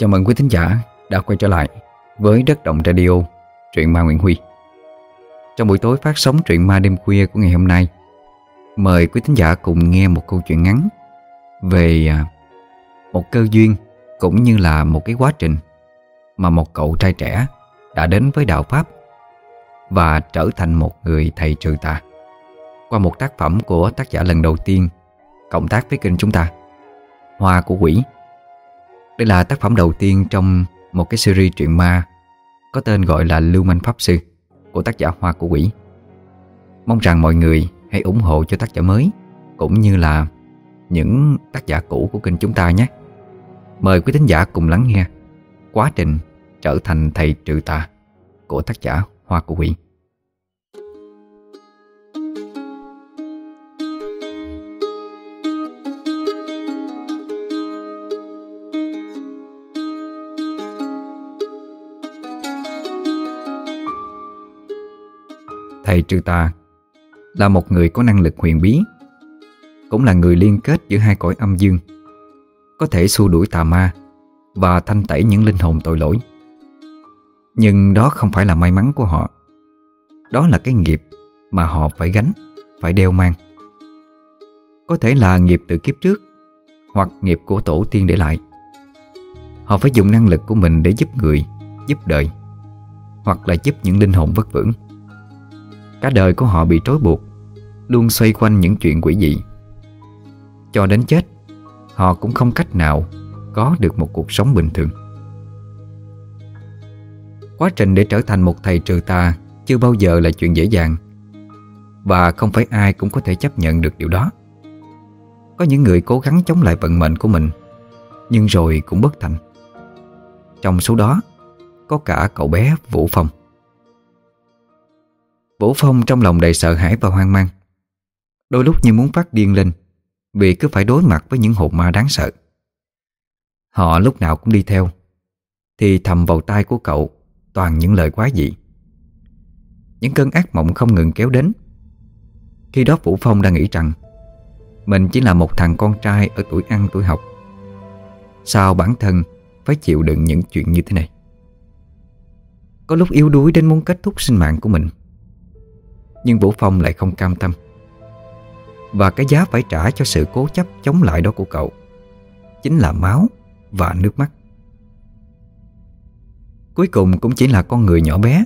Chào mừng quý thính giả đã quay trở lại với Đất Động Radio, truyện ma Nguyễn Huy. Trong buổi tối phát sóng truyện ma đêm khuya của ngày hôm nay, mời quý thính giả cùng nghe một câu chuyện ngắn về à, một cơ duyên cũng như là một cái quá trình mà một cậu trai trẻ đã đến với đạo Pháp và trở thành một người thầy trừ tà. Qua một tác phẩm của tác giả lần đầu tiên cộng tác với kênh chúng ta, Hoa của Quỷ. Đây là tác phẩm đầu tiên trong một cái series truyện ma có tên gọi là Lưu Manh Pháp Sư của tác giả Hoa của Quỷ. Mong rằng mọi người hãy ủng hộ cho tác giả mới, cũng như là những tác giả cũ của kênh chúng ta nhé. Mời quý thính giả cùng lắng nghe quá trình trở thành thầy trừ tà của tác giả Hoa của Quỷ. Thầy trừ tà, là một người có năng lực huyền bí, Cũng là người liên kết giữa hai cõi âm dương, Có thể xua đuổi tà ma Và thanh tẩy những linh hồn tội lỗi. Nhưng đó không phải là may mắn của họ. Đó là cái nghiệp mà họ phải gánh, Phải đeo mang. Có thể là nghiệp từ kiếp trước, Hoặc nghiệp của tổ tiên để lại. Họ phải dùng năng lực của mình để giúp người, Giúp đời, Hoặc là giúp những linh hồn vất vưởng. Cả đời của họ bị trói buộc, Luôn xoay quanh những chuyện quỷ dị. Cho đến chết, Họ cũng không cách nào Có được một cuộc sống bình thường. Quá trình để trở thành một thầy trừ tà Chưa bao giờ là chuyện dễ dàng, Và không phải ai cũng có thể chấp nhận được điều đó. Có những người cố gắng chống lại vận mệnh của mình, Nhưng rồi cũng bất thành. Trong số đó, Có cả cậu bé Vũ Phong. Vũ Phong trong lòng đầy sợ hãi và hoang mang. Đôi lúc như muốn phát điên lên, Vì cứ phải đối mặt với những hồn ma đáng sợ. Họ lúc nào cũng đi theo, Thì thầm vào tai của cậu Toàn những lời quá dị. Những cơn ác mộng không ngừng kéo đến. Khi đó Vũ Phong đang nghĩ rằng, Mình chỉ là một thằng con trai Ở tuổi ăn tuổi học. Sao bản thân phải chịu đựng những chuyện như thế này? Có lúc yếu đuối đến muốn kết thúc sinh mạng của mình nhưng Vũ Phong lại không cam tâm. Và cái giá phải trả cho sự cố chấp chống lại đó của cậu Chính là máu và nước mắt. Cuối cùng cũng chỉ là con người nhỏ bé.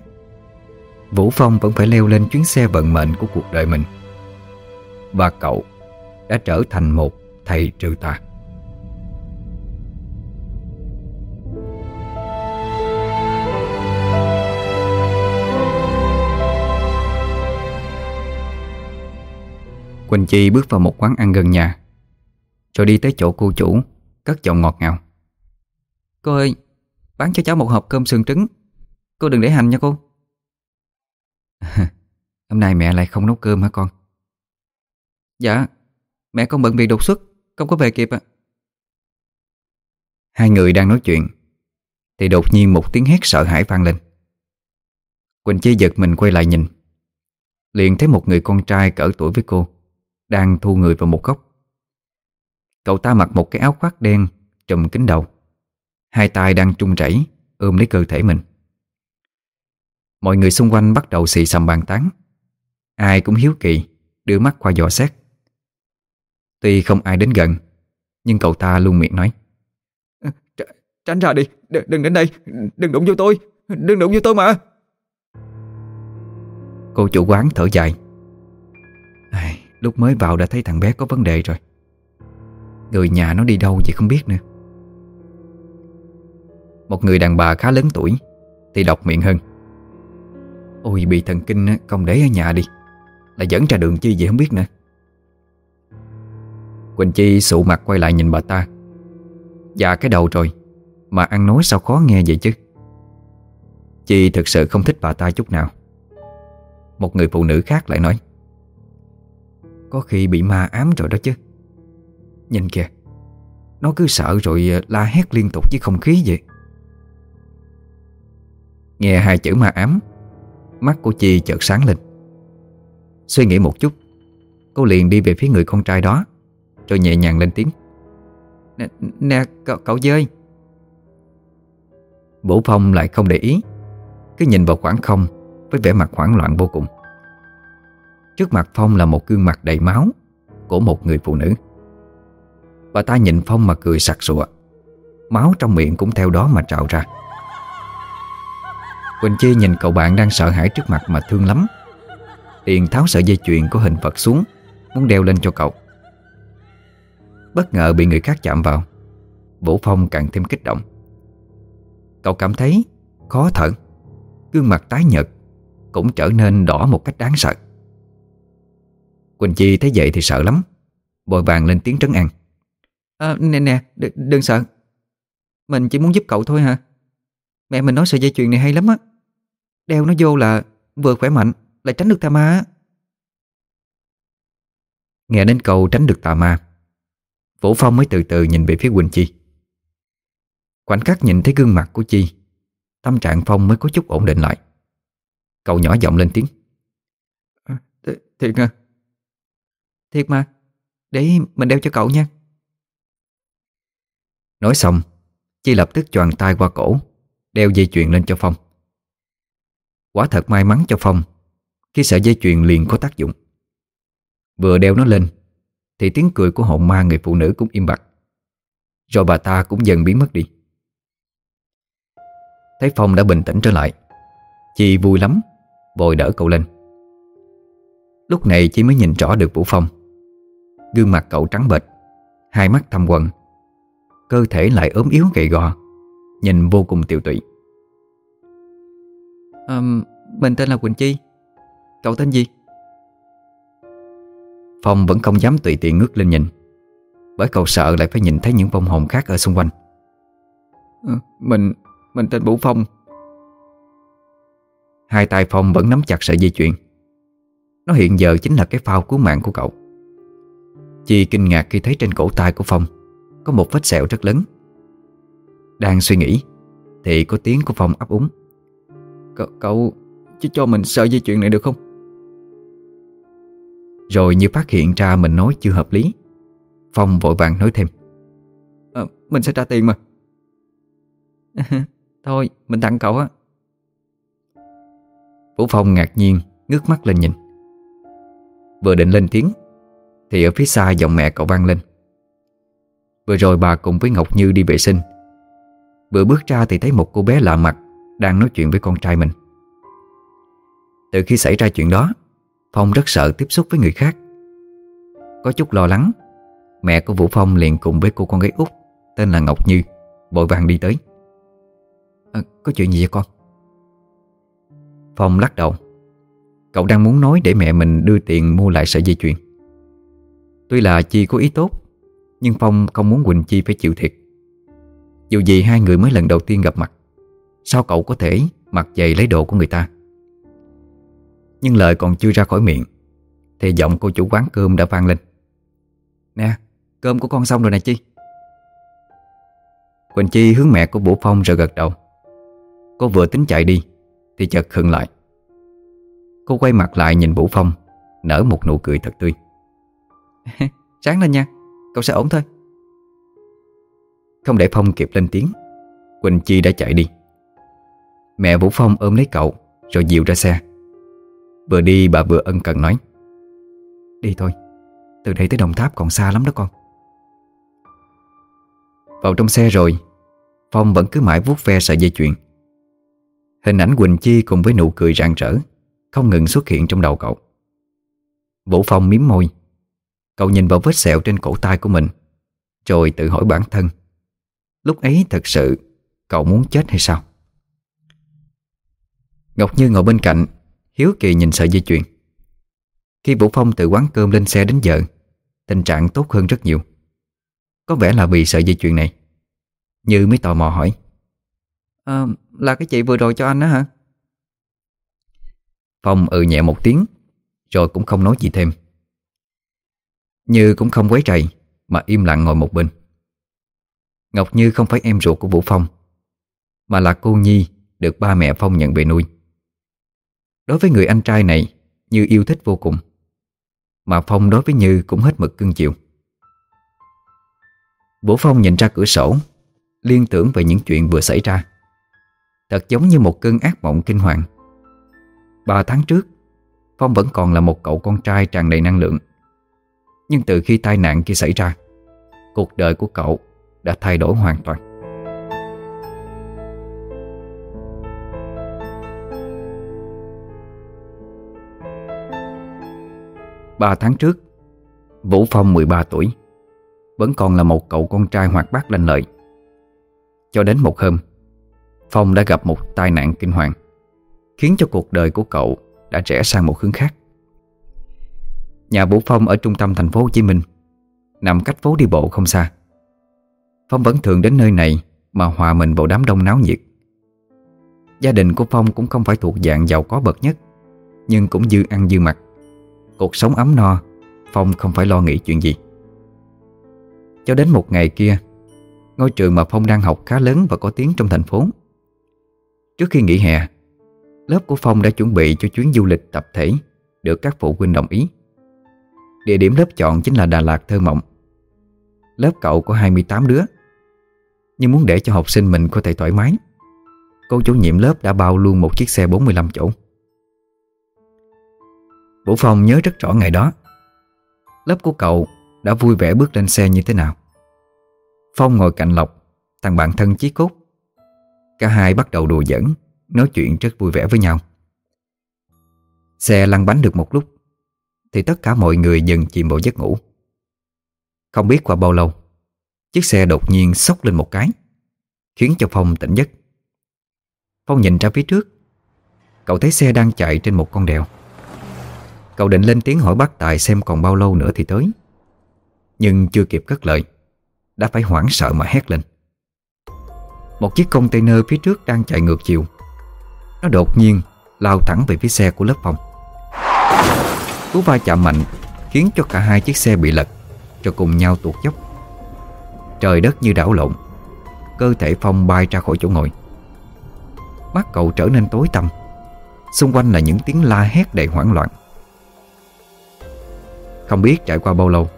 Vũ Phong vẫn phải leo lên chuyến xe vận mệnh của cuộc đời mình. Và cậu đã trở thành một thầy trừ tà. Quỳnh Chi bước vào một quán ăn gần nhà. Rồi đi tới chỗ cô chủ, Cất giọng ngọt ngào. Cô ơi, Bán cho cháu một hộp cơm sườn trứng. Cô đừng để hành nha cô. Hôm nay mẹ lại không nấu cơm hả con? Dạ Mẹ con bận việc đột xuất, Không có về kịp ạ. Hai người đang nói chuyện, Thì đột nhiên một tiếng hét sợ hãi vang lên. Quỳnh Chi giật mình quay lại nhìn. Liền thấy một người con trai cỡ tuổi với cô đang thu người vào một góc. Cậu ta mặc một cái áo khoác đen Trùm kính đầu. Hai tay đang trung chảy Ôm lấy cơ thể mình. Mọi người xung quanh bắt đầu xì xầm bàn tán. Ai cũng hiếu kỳ Đưa mắt qua dò xét. Tuy không ai đến gần Nhưng cậu ta luôn miệng nói. Tr Tránh ra đi, D đừng đến đây Đừng đụng vô tôi, đừng đụng vô tôi mà. Cô chủ quán thở dài. Ai, Lúc mới vào đã thấy thằng bé có vấn đề rồi. Người nhà nó đi đâu vậy không biết nữa. Một người đàn bà khá lớn tuổi Thì đọc miệng hơn Ôi, bị thần kinh không để ở nhà đi. Là dẫn ra đường chi vậy không biết nữa. Quỳnh Chi sụ mặt quay lại nhìn bà ta. Dạ cái đầu rồi, Mà ăn nói sao khó nghe vậy chứ? Chi thực sự không thích bà ta chút nào. Một người phụ nữ khác lại nói có khi bị ma ám rồi đó chứ. Nhìn kìa Nó cứ sợ rồi ờ, la hét liên tục với không khí vậy. Nghe hai chữ ma ám Mắt của Chi chợt sáng lên. Suy nghĩ một chút Cô liền đi về phía người con trai đó Rồi nhẹ nhàng lên tiếng. Nè, nè cậu, cậu dơi Bổ Phong lại không để ý Cứ nhìn vào khoảng không Với vẻ mặt hoảng loạn vô cùng. Trước mặt Phong là một gương mặt đầy máu Của một người phụ nữ. Bà ta nhìn Phong mà cười sặc sụa. Máu trong miệng cũng theo đó mà trào ra. Quỳnh Chi nhìn cậu bạn đang sợ hãi trước mặt mà thương lắm. Tiền tháo sợi dây chuyền của hình Phật xuống, Muốn đeo lên cho cậu. Bất ngờ bị người khác chạm vào, Vũ Phong càng thêm kích động. Cậu cảm thấy khó thở, Gương mặt tái nhợt Cũng trở nên đỏ một cách đáng sợ. Quỳnh Chi thấy vậy thì sợ lắm. Bồi vàng lên tiếng trấn an. À, Nè nè đ đừng sợ. Mình chỉ muốn giúp cậu thôi hả? Mẹ mình nói sợi dây chuyền này hay lắm á. Đeo nó vô là vừa khỏe mạnh Lại tránh được tà ma Nghe đến câu tránh được tà ma Vũ Phong mới từ từ nhìn về phía Quỳnh Chi. Khoảnh khắc nhìn thấy gương mặt của Chi Tâm trạng Phong mới có chút ổn định lại. Cậu nhỏ giọng lên tiếng. À, Thiệt à Thiệt mà. Để mình đeo cho cậu nha. Nói xong, Chi lập tức choàng tay qua cổ, Đeo dây chuyền lên cho Phong. Quá thật may mắn cho Phong, Khi sợi dây chuyền liền có tác dụng. Vừa đeo nó lên, Thì tiếng cười của hồn ma người phụ nữ cũng im bặt. Rồi bà ta cũng dần biến mất đi. Thấy Phong đã bình tĩnh trở lại, Chi vui lắm, Vội đỡ cậu lên. Lúc này chị mới nhìn rõ được Vũ Phong. Gương mặt cậu trắng bệch Hai mắt thâm quần Cơ thể lại ốm yếu gầy gò Nhìn vô cùng tiều tụy. À, Mình tên là Quỳnh Chi. Cậu tên gì? Phong vẫn không dám tùy tiện ngước lên nhìn Bởi cậu sợ lại phải nhìn thấy những vong hồn khác ở xung quanh. À, Mình mình tên Vũ Phong. Hai tay Phong vẫn nắm chặt sợi dây chuyền. Nó hiện giờ chính là cái phao cứu mạng của cậu Chi kinh ngạc khi thấy trên cổ tay của Phong Có một vết sẹo rất lớn. Đang suy nghĩ Thì có tiếng của Phong ấp úng. C cậu chứ cho mình sợ dây chuyện này được không? Rồi như phát hiện ra mình nói chưa hợp lý Phong vội vàng nói thêm. À, Mình sẽ trả tiền mà. Thôi mình tặng cậu á. Vũ Phong ngạc nhiên ngước mắt lên nhìn. Vừa định lên tiếng thì ở phía xa giọng mẹ cậu vang lên. Vừa rồi bà cùng với Ngọc Như đi vệ sinh. Vừa bước ra thì thấy một cô bé lạ mặt Đang nói chuyện với con trai mình. Từ khi xảy ra chuyện đó Phong rất sợ tiếp xúc với người khác. Có chút lo lắng Mẹ của Vũ Phong liền cùng với cô con gái út Tên là Ngọc Như Vội vàng đi tới. À, Có chuyện gì vậy con? Phong lắc đầu. Cậu đang muốn nói để mẹ mình đưa tiền mua lại sợi dây chuyền. Tuy là Chi có ý tốt Nhưng Phong không muốn Quỳnh Chi phải chịu thiệt. Dù gì hai người mới lần đầu tiên gặp mặt Sao cậu có thể mặc giày lấy đồ của người ta? Nhưng lời còn chưa ra khỏi miệng Thì giọng cô chủ quán cơm đã vang lên. Nè, cơm của con xong rồi nè Chi. Quỳnh Chi hướng mẹ của Vũ Phong rồi gật đầu. Cô vừa tính chạy đi Thì chợt khựng lại. Cô quay mặt lại nhìn Vũ Phong Nở một nụ cười thật tươi. Sáng lên nha, Cậu sẽ ổn thôi. Không để Phong kịp lên tiếng, Quỳnh Chi đã chạy đi. Mẹ Vũ Phong ôm lấy cậu, Rồi dìu ra xe. Vừa đi, bà vừa ân cần nói, Đi thôi, Từ đây tới Đồng Tháp còn xa lắm đó con. Vào trong xe rồi, Phong vẫn cứ mãi vuốt ve sợi dây chuyền. Hình ảnh Quỳnh Chi cùng với nụ cười rạng rỡ, Không ngừng xuất hiện trong đầu cậu. Vũ Phong miếm môi Cậu nhìn vào vết sẹo trên cổ tay của mình Rồi tự hỏi bản thân Lúc ấy thật sự Cậu muốn chết hay sao? Ngọc Như ngồi bên cạnh Hiếu kỳ nhìn sợi dây chuyền. Khi Vũ Phong từ quán cơm lên xe đến giờ Tình trạng tốt hơn rất nhiều. Có vẻ là vì sợi dây chuyền này. Như mới tò mò hỏi à, Là cái chị vừa rồi cho anh đó hả? Phong ừ nhẹ một tiếng Rồi cũng không nói gì thêm. Như cũng không quấy rầy, Mà im lặng ngồi một bên. Ngọc Như không phải em ruột của Vũ Phong, Mà là cô Nhi Được ba mẹ Phong nhận về nuôi. Đối với người anh trai này, Như yêu thích vô cùng, Mà Phong đối với Như cũng hết mực cưng chịu. Vũ Phong nhìn ra cửa sổ, Liên tưởng về những chuyện vừa xảy ra. Thật giống như một cơn ác mộng kinh hoàng. Ba tháng trước, Phong vẫn còn là một cậu con trai tràn đầy năng lượng. Nhưng từ khi tai nạn kia xảy ra, Cuộc đời của cậu đã thay đổi hoàn toàn. Ba tháng trước, Vũ Phong 13 tuổi, Vẫn còn là một cậu con trai hoạt bát lanh lợi. Cho đến một hôm, Phong đã gặp một tai nạn kinh hoàng, Khiến cho cuộc đời của cậu đã rẽ sang một hướng khác. Nhà bố Phong ở trung tâm thành phố Hồ Chí Minh. Nằm cách phố đi bộ không xa. Phong vẫn thường đến nơi này Mà hòa mình vào đám đông náo nhiệt. Gia đình của Phong cũng không phải thuộc dạng giàu có bậc nhất, Nhưng cũng dư ăn dư mặc. Cuộc sống ấm no, Phong không phải lo nghĩ chuyện gì. Cho đến một ngày kia, Ngôi trường mà Phong đang học khá lớn và có tiếng trong thành phố. Trước khi nghỉ hè, Lớp của Phong đã chuẩn bị cho chuyến du lịch tập thể Được các phụ huynh đồng ý. Địa điểm lớp chọn chính là Đà Lạt Thơ Mộng. Lớp cậu có 28 đứa. Nhưng muốn để cho học sinh mình có thể thoải mái, Cô chủ nhiệm lớp đã bao luôn một chiếc xe 45 chỗ. Vũ Phong nhớ rất rõ ngày đó. Lớp của cậu đã vui vẻ bước lên xe như thế nào. Phong ngồi cạnh Lộc, Thằng bạn thân chí cốt. Cả hai bắt đầu đùa giỡn, Nói chuyện rất vui vẻ với nhau. Xe lăn bánh được một lúc. Thì tất cả mọi người dần chìm vào giấc ngủ. Không biết qua bao lâu, Chiếc xe đột nhiên sốc lên một cái, Khiến cho Phong tỉnh giấc. Phong nhìn ra phía trước, Cậu thấy xe đang chạy trên một con đèo. Cậu định lên tiếng hỏi bác Tài xem còn bao lâu nữa thì tới. Nhưng chưa kịp cất lời, Đã phải hoảng sợ mà hét lên. Một chiếc container phía trước đang chạy ngược chiều. Nó đột nhiên lao thẳng về phía xe của lớp phòng Cú va chạm mạnh Khiến cho cả hai chiếc xe bị lật, Cho cùng nhau tuột dốc. Trời đất như đảo lộn, Cơ thể Phong bay ra khỏi chỗ ngồi. Mắt cậu trở nên tối tăm, Xung quanh là những tiếng la hét đầy hoảng loạn. Không biết trải qua bao lâu,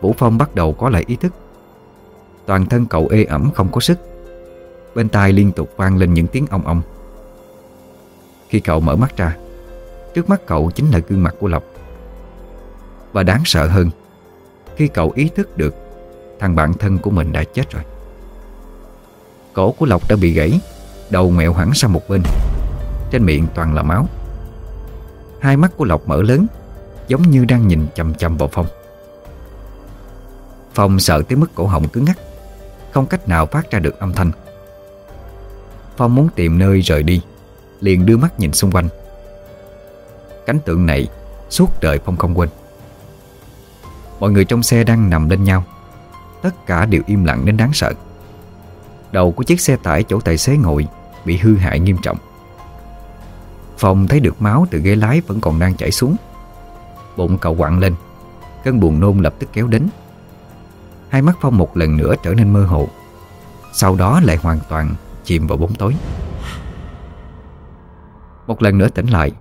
Vũ Phong bắt đầu có lại ý thức. Toàn thân cậu ê ẩm không có sức, Bên tai liên tục vang lên những tiếng ong ong. Khi cậu mở mắt ra Trước mắt cậu chính là gương mặt của Lộc. Và đáng sợ hơn, Khi cậu ý thức được Thằng bạn thân của mình đã chết rồi. Cổ của Lộc đã bị gãy, Đầu mẹo hẳn sang một bên. Trên miệng toàn là máu. Hai mắt của Lộc mở lớn, Giống như đang nhìn chầm chầm vào Phong. Phong sợ tới mức cổ họng cứng ngắc, Không cách nào phát ra được âm thanh. Phong muốn tìm nơi rời đi, Liền đưa mắt nhìn xung quanh. Cảnh tượng này Suốt đời Phong không quên. Mọi người trong xe đang nằm lên nhau. Tất cả đều im lặng đến đáng sợ. Đầu của chiếc xe tải chỗ tài xế ngồi Bị hư hại nghiêm trọng. Phong thấy được máu từ ghế lái vẫn còn đang chảy xuống. Bụng cậu quặn lên, Cơn buồn nôn lập tức kéo đến. Hai mắt Phong một lần nữa trở nên mơ hồ, Sau đó lại hoàn toàn chìm vào bóng tối. Một lần nữa tỉnh lại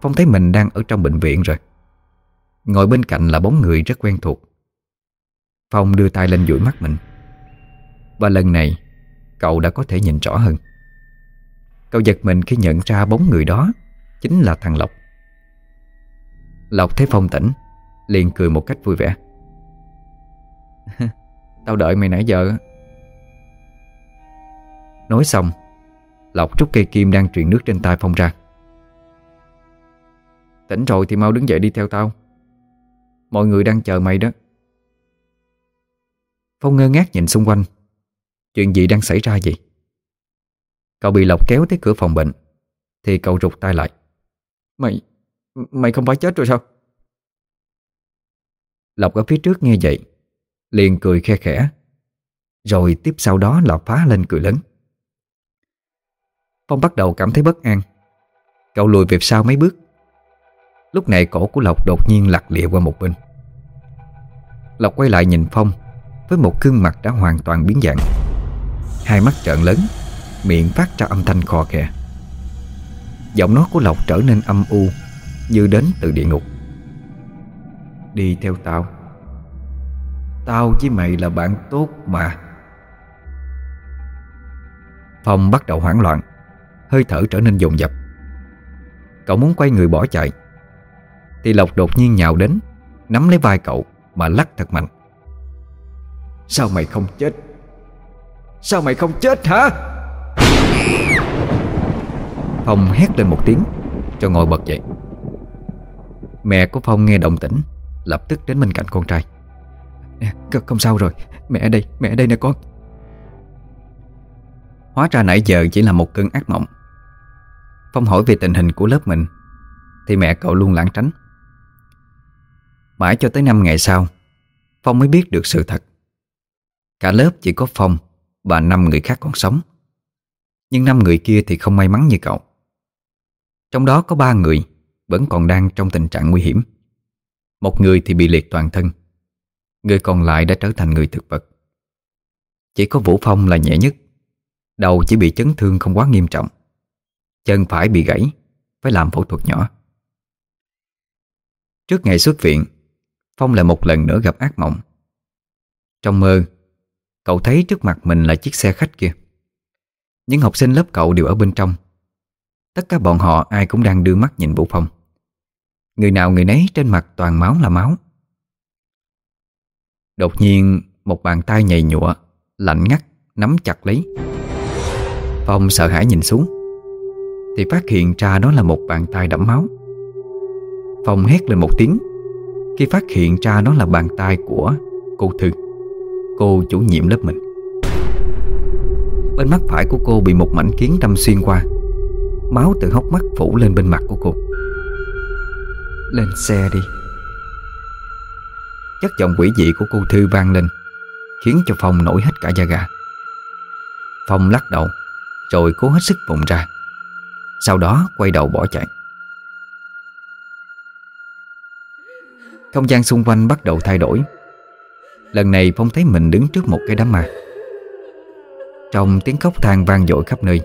Phong thấy mình đang ở trong bệnh viện rồi. Ngồi bên cạnh là bóng người rất quen thuộc. Phong đưa tay lên dụi mắt mình. Và lần này, Cậu đã có thể nhìn rõ hơn. Cậu giật mình khi nhận ra bóng người đó Chính là thằng Lộc. Lộc thấy Phong tỉnh, Liền cười một cách vui vẻ. Tao đợi mày nãy giờ. Nói xong, Lộc rút cây kim đang truyền nước trên tay Phong ra. Tỉnh rồi thì mau đứng dậy đi theo tao. Mọi người đang chờ mày đó. Phong ngơ ngác nhìn xung quanh. Chuyện gì đang xảy ra vậy? Cậu bị Lộc kéo tới cửa phòng bệnh Thì cậu rụt tay lại. Mày Mày không phải chết rồi sao? Lộc ở phía trước nghe vậy Liền cười khe khẽ. Rồi tiếp sau đó là phá lên cười lớn. Phong bắt đầu cảm thấy bất an. Cậu lùi về sau mấy bước Lúc này cổ của Lộc đột nhiên lặt lịa qua một bên. Lộc quay lại nhìn Phong, Với một gương mặt đã hoàn toàn biến dạng. Hai mắt trợn lớn, Miệng phát ra âm thanh khò khè. Giọng nói của Lộc trở nên âm u, như đến từ địa ngục. Đi theo tao. Tao với mày là bạn tốt mà. Phong bắt đầu hoảng loạn, Hơi thở trở nên dồn dập. Cậu muốn quay người bỏ chạy. Thì Lộc đột nhiên nhào đến Nắm lấy vai cậu mà lắc thật mạnh. Sao mày không chết? Sao mày không chết hả? Phong hét lên một tiếng Cho ngồi bật dậy. Mẹ của Phong nghe động tĩnh Lập tức đến bên cạnh con trai. Nè, không sao rồi Mẹ ở đây, mẹ ở đây nè con. Hóa ra nãy giờ chỉ là một cơn ác mộng. Phong hỏi về tình hình của lớp mình Thì mẹ cậu luôn lãng tránh Mãi cho tới 5 ngày sau, Phong mới biết được sự thật. Cả lớp chỉ có Phong Và 5 người khác còn sống. Nhưng 5 người kia thì không may mắn như cậu. Trong đó có 3 người Vẫn còn đang trong tình trạng nguy hiểm. Một người thì bị liệt toàn thân, Người còn lại đã trở thành người thực vật. Chỉ có Vũ Phong là nhẹ nhất, Đầu chỉ bị chấn thương không quá nghiêm trọng, Chân phải bị gãy, Phải làm phẫu thuật nhỏ. Trước ngày xuất viện Phong lại một lần nữa gặp ác mộng. Trong mơ, Cậu thấy trước mặt mình là chiếc xe khách kia. Những học sinh lớp cậu đều ở bên trong. Tất cả bọn họ ai cũng đang đưa mắt nhìn Vũ Phong. Người nào người nấy trên mặt toàn máu là máu. Đột nhiên, một bàn tay nhầy nhụa, Lạnh ngắt, nắm chặt lấy. Phong sợ hãi nhìn xuống, Thì phát hiện ra đó là một bàn tay đẫm máu. Phong hét lên một tiếng. Khi phát hiện ra đó là bàn tay của cô Thư, Cô chủ nhiệm lớp mình. Bên mắt phải của cô bị một mảnh kiến đâm xuyên qua, Máu từ hốc mắt phủ lên bên mặt của cô. Lên xe đi. Chất giọng quỷ dị của cô Thư vang lên, Khiến cho Phong nổi hết cả da gà. Phong lắc đầu, Rồi cố hết sức vùng ra, Sau đó quay đầu bỏ chạy. Không gian xung quanh bắt đầu thay đổi. Lần này Phong thấy mình đứng trước một cái đám ma. Trong tiếng khóc than vang dội khắp nơi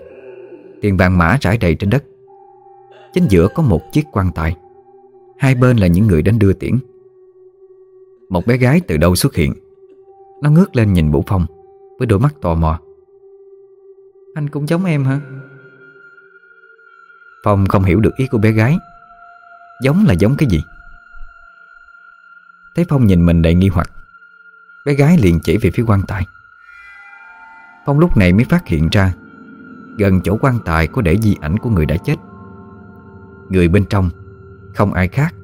Tiền vàng mã trải đầy trên đất. Chính giữa có một chiếc quan tài. Hai bên là những người đến đưa tiễn. Một bé gái từ đâu xuất hiện? Nó ngước lên nhìn Vũ Phong, Với đôi mắt tò mò. Anh cũng giống em hả? Phong không hiểu được ý của bé gái. Giống là giống cái gì? Thấy Phong nhìn mình đầy nghi hoặc. Bé gái liền chỉ về phía quan tài. Phong lúc này mới phát hiện ra Gần chỗ quan tài có để di ảnh của người đã chết. Người bên trong Không ai khác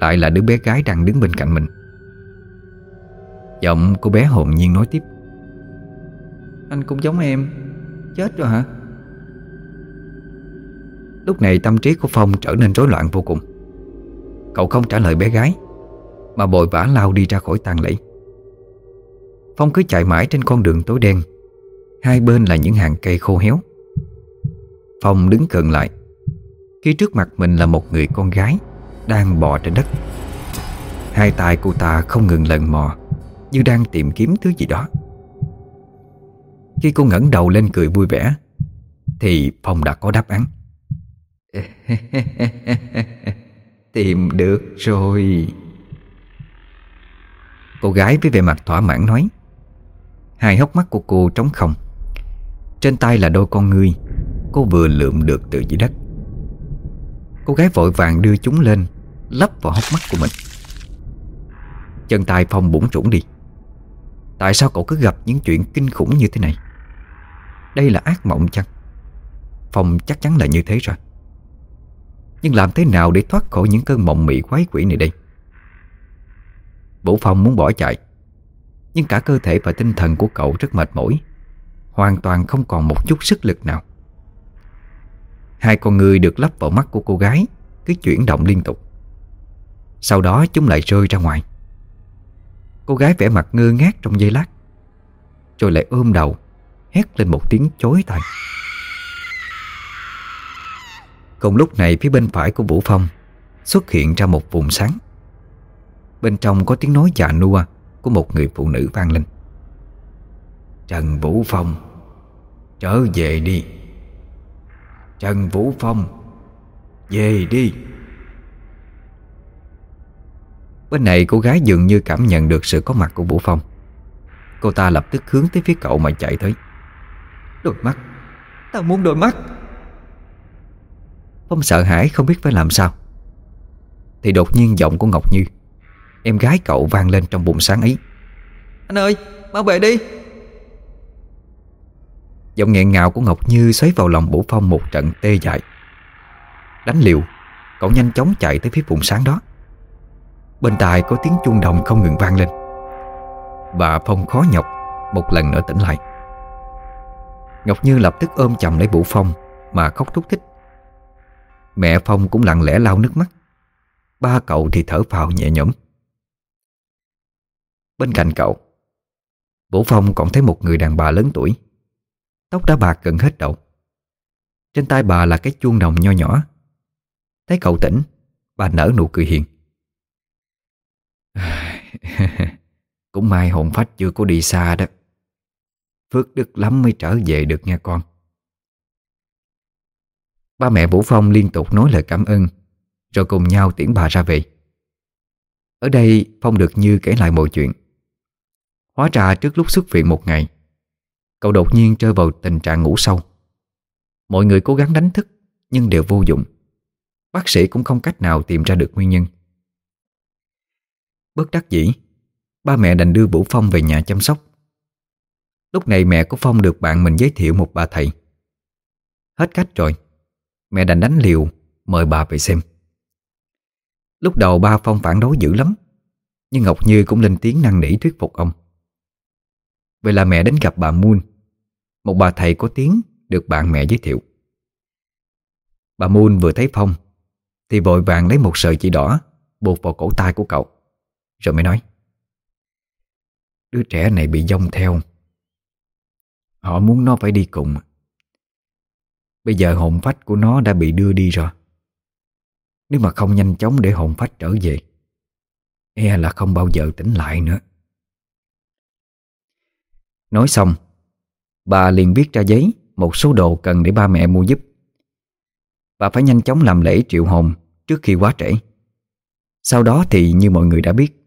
Lại là đứa bé gái đang đứng bên cạnh mình. Giọng cô bé hồn nhiên nói tiếp. Anh cũng giống em Chết rồi hả? Lúc này tâm trí của Phong trở nên rối loạn vô cùng. Cậu không trả lời bé gái mà bồi vã lao đi ra khỏi tang lễ. Phong cứ chạy mãi trên con đường tối đen. Hai bên là những hàng cây khô héo. Phong đứng gần lại. Khi trước mặt mình là một người con gái Đang bò trên đất. Hai tay cô ta không ngừng lần mò Như đang tìm kiếm thứ gì đó. Khi cô ngẩng đầu lên cười vui vẻ, Thì Phong đã có đáp án. Tìm được rồi. Cô gái với vẻ mặt thỏa mãn nói. Hai hốc mắt của cô trống không. Trên tay là đôi con ngươi. Cô vừa lượm được từ dưới đất. Cô gái vội vàng đưa chúng lên, lấp vào hốc mắt của mình. Chân tay Phong bủng trũng đi. Tại sao cậu cứ gặp những chuyện kinh khủng như thế này? Đây là ác mộng chăng? Phong chắc chắn là như thế rồi. Nhưng làm thế nào để thoát khỏi những cơn mộng mị quái quỷ này đây? Vũ Phong muốn bỏ chạy. Nhưng cả cơ thể và tinh thần của cậu rất mệt mỏi. Hoàn toàn không còn một chút sức lực nào. Hai con người được lắp vào mắt của cô gái, Cứ chuyển động liên tục. Sau đó chúng lại rơi ra ngoài. Cô gái vẻ mặt ngơ ngác trong giây lát, Rồi lại ôm đầu, Hét lên một tiếng chối tai. Cùng lúc này, phía bên phải của Vũ Phong Xuất hiện ra một vùng sáng. Bên trong có tiếng nói già nua Của một người phụ nữ vang lên. Trần Vũ Phong, Trở về đi. Trần Vũ Phong, Về đi. Bên này cô gái dường như cảm nhận được sự có mặt của Vũ Phong. Cô ta lập tức hướng tới phía cậu mà chạy tới. Đôi mắt Tao muốn đôi mắt. Phong sợ hãi không biết phải làm sao. Thì đột nhiên giọng của Ngọc Như Em gái cậu vang lên trong bụng sáng ấy. Anh ơi mau về đi. Giọng nghẹn ngào của Ngọc Như xoáy vào lòng Bổ Phong một trận tê dại. Đánh liều Cậu nhanh chóng chạy tới phía vùng sáng đó. Bên tai có tiếng chuông đồng không ngừng vang lên. Và Phong khó nhọc Một lần nữa tỉnh lại. Ngọc Như lập tức ôm chầm lấy Vũ Phong Mà khóc thúc thích Mẹ Phong cũng lặng lẽ lau nước mắt. Ba cậu thì thở phào nhẹ nhõm Bên cạnh cậu. Vũ Phong còn thấy một người đàn bà lớn tuổi. Tóc đã bạc gần hết đầu Trên tay bà là cái chuông đồng nho nhỏ. Thấy cậu tỉnh, Bà nở nụ cười hiền. Cũng may hồn phách chưa có đi xa đó. Phước đức lắm mới trở về được nha con. Ba mẹ Vũ Phong liên tục nói lời cảm ơn, Rồi cùng nhau tiễn bà ra về. Ở đây Phong được Như kể lại mọi chuyện. Hóa ra trước lúc xuất viện một ngày. Cậu đột nhiên rơi vào tình trạng ngủ sâu. Mọi người cố gắng đánh thức, Nhưng đều vô dụng. Bác sĩ cũng không cách nào tìm ra được nguyên nhân. Bất đắc dĩ, Ba mẹ đành đưa Vũ Phong về nhà chăm sóc. Lúc này mẹ của Phong được bạn mình giới thiệu một bà thầy. Hết cách rồi, Mẹ đành đánh liều, Mời bà về xem. Lúc đầu ba Phong phản đối dữ lắm, Nhưng Ngọc Như cũng lên tiếng năn nỉ thuyết phục ông. Vậy là mẹ đến gặp bà Moon. Một bà thầy có tiếng Được bạn mẹ giới thiệu. Bà Moon vừa thấy Phong, Thì vội vàng lấy một sợi chỉ đỏ Buộc vào cổ tay của cậu, Rồi mới nói, Đứa trẻ này bị dông theo. Họ muốn nó phải đi cùng. Bây giờ hồn phách của nó đã bị đưa đi rồi. Nếu mà không nhanh chóng để hồn phách trở về E là không bao giờ tỉnh lại nữa. Nói xong, Bà liền viết ra giấy, Một số đồ cần để ba mẹ mua giúp. Bà phải nhanh chóng làm lễ triệu hồn Trước khi quá trễ. Sau đó thì như mọi người đã biết,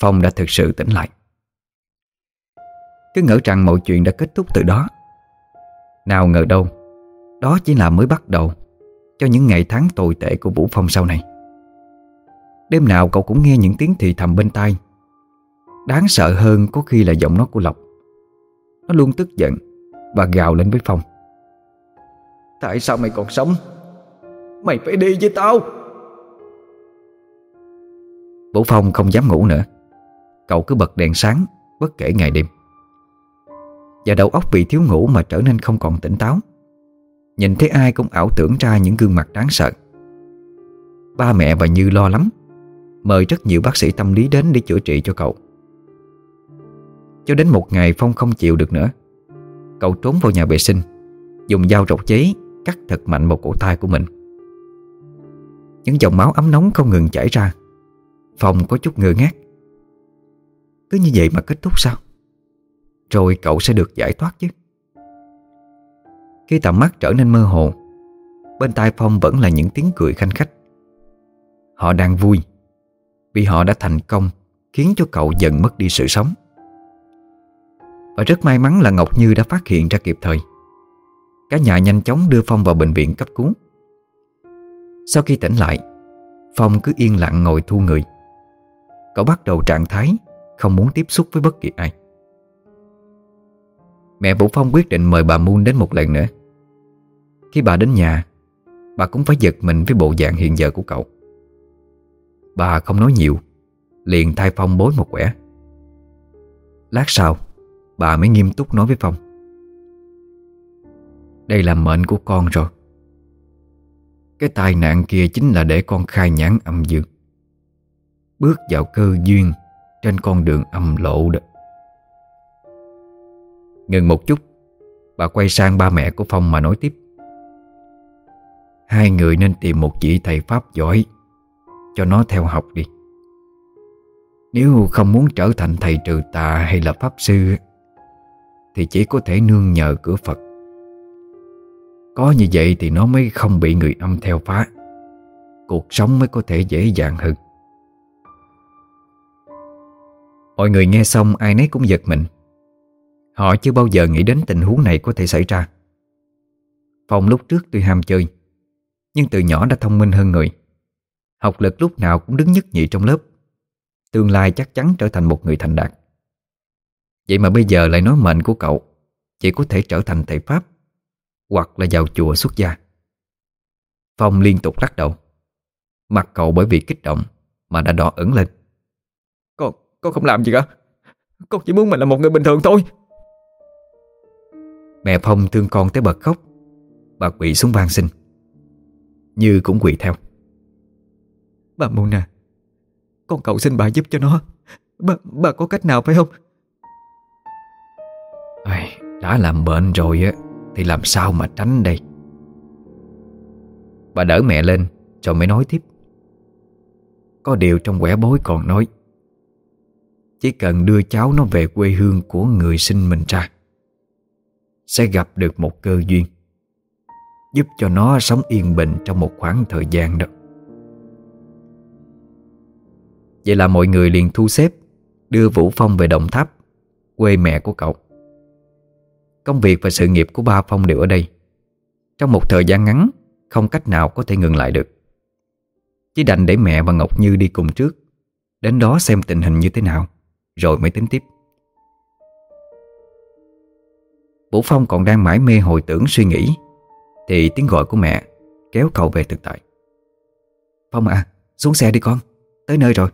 Phong đã thực sự tỉnh lại. Cứ ngỡ rằng mọi chuyện đã kết thúc từ đó. Nào ngờ đâu, Đó chỉ là mới bắt đầu Cho những ngày tháng tồi tệ của Vũ Phong sau này. Đêm nào cậu cũng nghe những tiếng thì thầm bên tai. Đáng sợ hơn có khi là giọng nói của Lộc. Nó luôn tức giận Và gào lên với Phong. Tại sao mày còn sống? Mày phải đi với tao. Vũ Phong không dám ngủ nữa. Cậu cứ bật đèn sáng Bất kể ngày đêm. Và đầu óc vì thiếu ngủ mà trở nên không còn tỉnh táo. Nhìn thấy ai cũng ảo tưởng ra những gương mặt đáng sợ. Ba mẹ và Như lo lắm Mời rất nhiều bác sĩ tâm lý đến để chữa trị cho cậu cho đến một ngày Phong không chịu được nữa. Cậu trốn vào nhà vệ sinh, Dùng dao rọc giấy Cắt thật mạnh vào cổ tay của mình. Những dòng máu ấm nóng không ngừng chảy ra. Phong có chút ngơ ngác. Cứ như vậy mà kết thúc sao? Rồi cậu sẽ được giải thoát chứ? Khi tầm mắt trở nên mơ hồ, Bên tai Phong vẫn là những tiếng cười khanh khách. Họ đang vui Vì họ đã thành công Khiến cho cậu dần mất đi sự sống. Và rất may mắn là Ngọc Như đã phát hiện ra kịp thời. Cả nhà nhanh chóng đưa Phong vào bệnh viện cấp cứu. Sau khi tỉnh lại, Phong cứ yên lặng ngồi thu người. Cậu bắt đầu trạng thái Không muốn tiếp xúc với bất kỳ ai. Mẹ Vũ Phong quyết định mời bà Moon đến một lần nữa. Khi bà đến nhà, Bà cũng phải giật mình với bộ dạng hiện giờ của cậu. Bà không nói nhiều, Liền thay Phong bối một quẻ. Lát sau Bà mới nghiêm túc nói với Phong. Đây là mệnh của con rồi. Cái tai nạn kia chính là để con khai nhãn âm dương. Bước vào cơ duyên Trên con đường âm lộ đó. Ngừng một chút, Bà quay sang ba mẹ của Phong mà nói tiếp. Hai người nên tìm một vị thầy Pháp giỏi, Cho nó theo học đi. Nếu không muốn trở thành thầy trừ tà hay là Pháp sư thì chỉ có thể nương nhờ cửa Phật. Có như vậy thì nó mới không bị người âm theo phá. Cuộc sống mới có thể dễ dàng hơn. Mọi người nghe xong, ai nấy cũng giật mình. Họ chưa bao giờ nghĩ đến tình huống này có thể xảy ra. Phong lúc trước tuy ham chơi, Nhưng từ nhỏ đã thông minh hơn người. Học lực lúc nào cũng đứng nhất nhị trong lớp. Tương lai chắc chắn trở thành một người thành đạt. Vậy mà bây giờ lại nói mệnh của cậu Chỉ có thể trở thành thầy Pháp Hoặc là vào chùa xuất gia. Phong liên tục lắc đầu. Mặt cậu bởi vì kích động Mà đã đỏ ửng lên. Con, con không làm gì cả. Con chỉ muốn mình là một người bình thường thôi. Mẹ Phong thương con tới bật khóc. Bà quỳ xuống van xin. Như cũng quỳ theo. Bà Mona Con cậu xin bà giúp cho nó. Bà, bà có cách nào phải không Ai, Đã làm bệnh rồi á Thì làm sao mà tránh đây? Bà đỡ mẹ lên Rồi mới nói tiếp. Có điều trong quẻ bối còn nói Chỉ cần đưa cháu nó về quê hương của người sinh mình ra Sẽ gặp được một cơ duyên Giúp cho nó sống yên bình trong một khoảng thời gian đó. Vậy là mọi người liền thu xếp Đưa Vũ Phong về Đồng Tháp Quê mẹ của cậu. Công việc và sự nghiệp của ba Phong đều ở đây. Trong một thời gian ngắn, Không cách nào có thể ngừng lại được. Chỉ đành để mẹ và Ngọc Như đi cùng trước. Đến đó xem tình hình như thế nào, Rồi mới tính tiếp. Vũ Phong còn đang mãi mê hồi tưởng suy nghĩ, Thì tiếng gọi của mẹ Kéo cậu về thực tại. Phong à xuống xe đi con, Tới nơi rồi.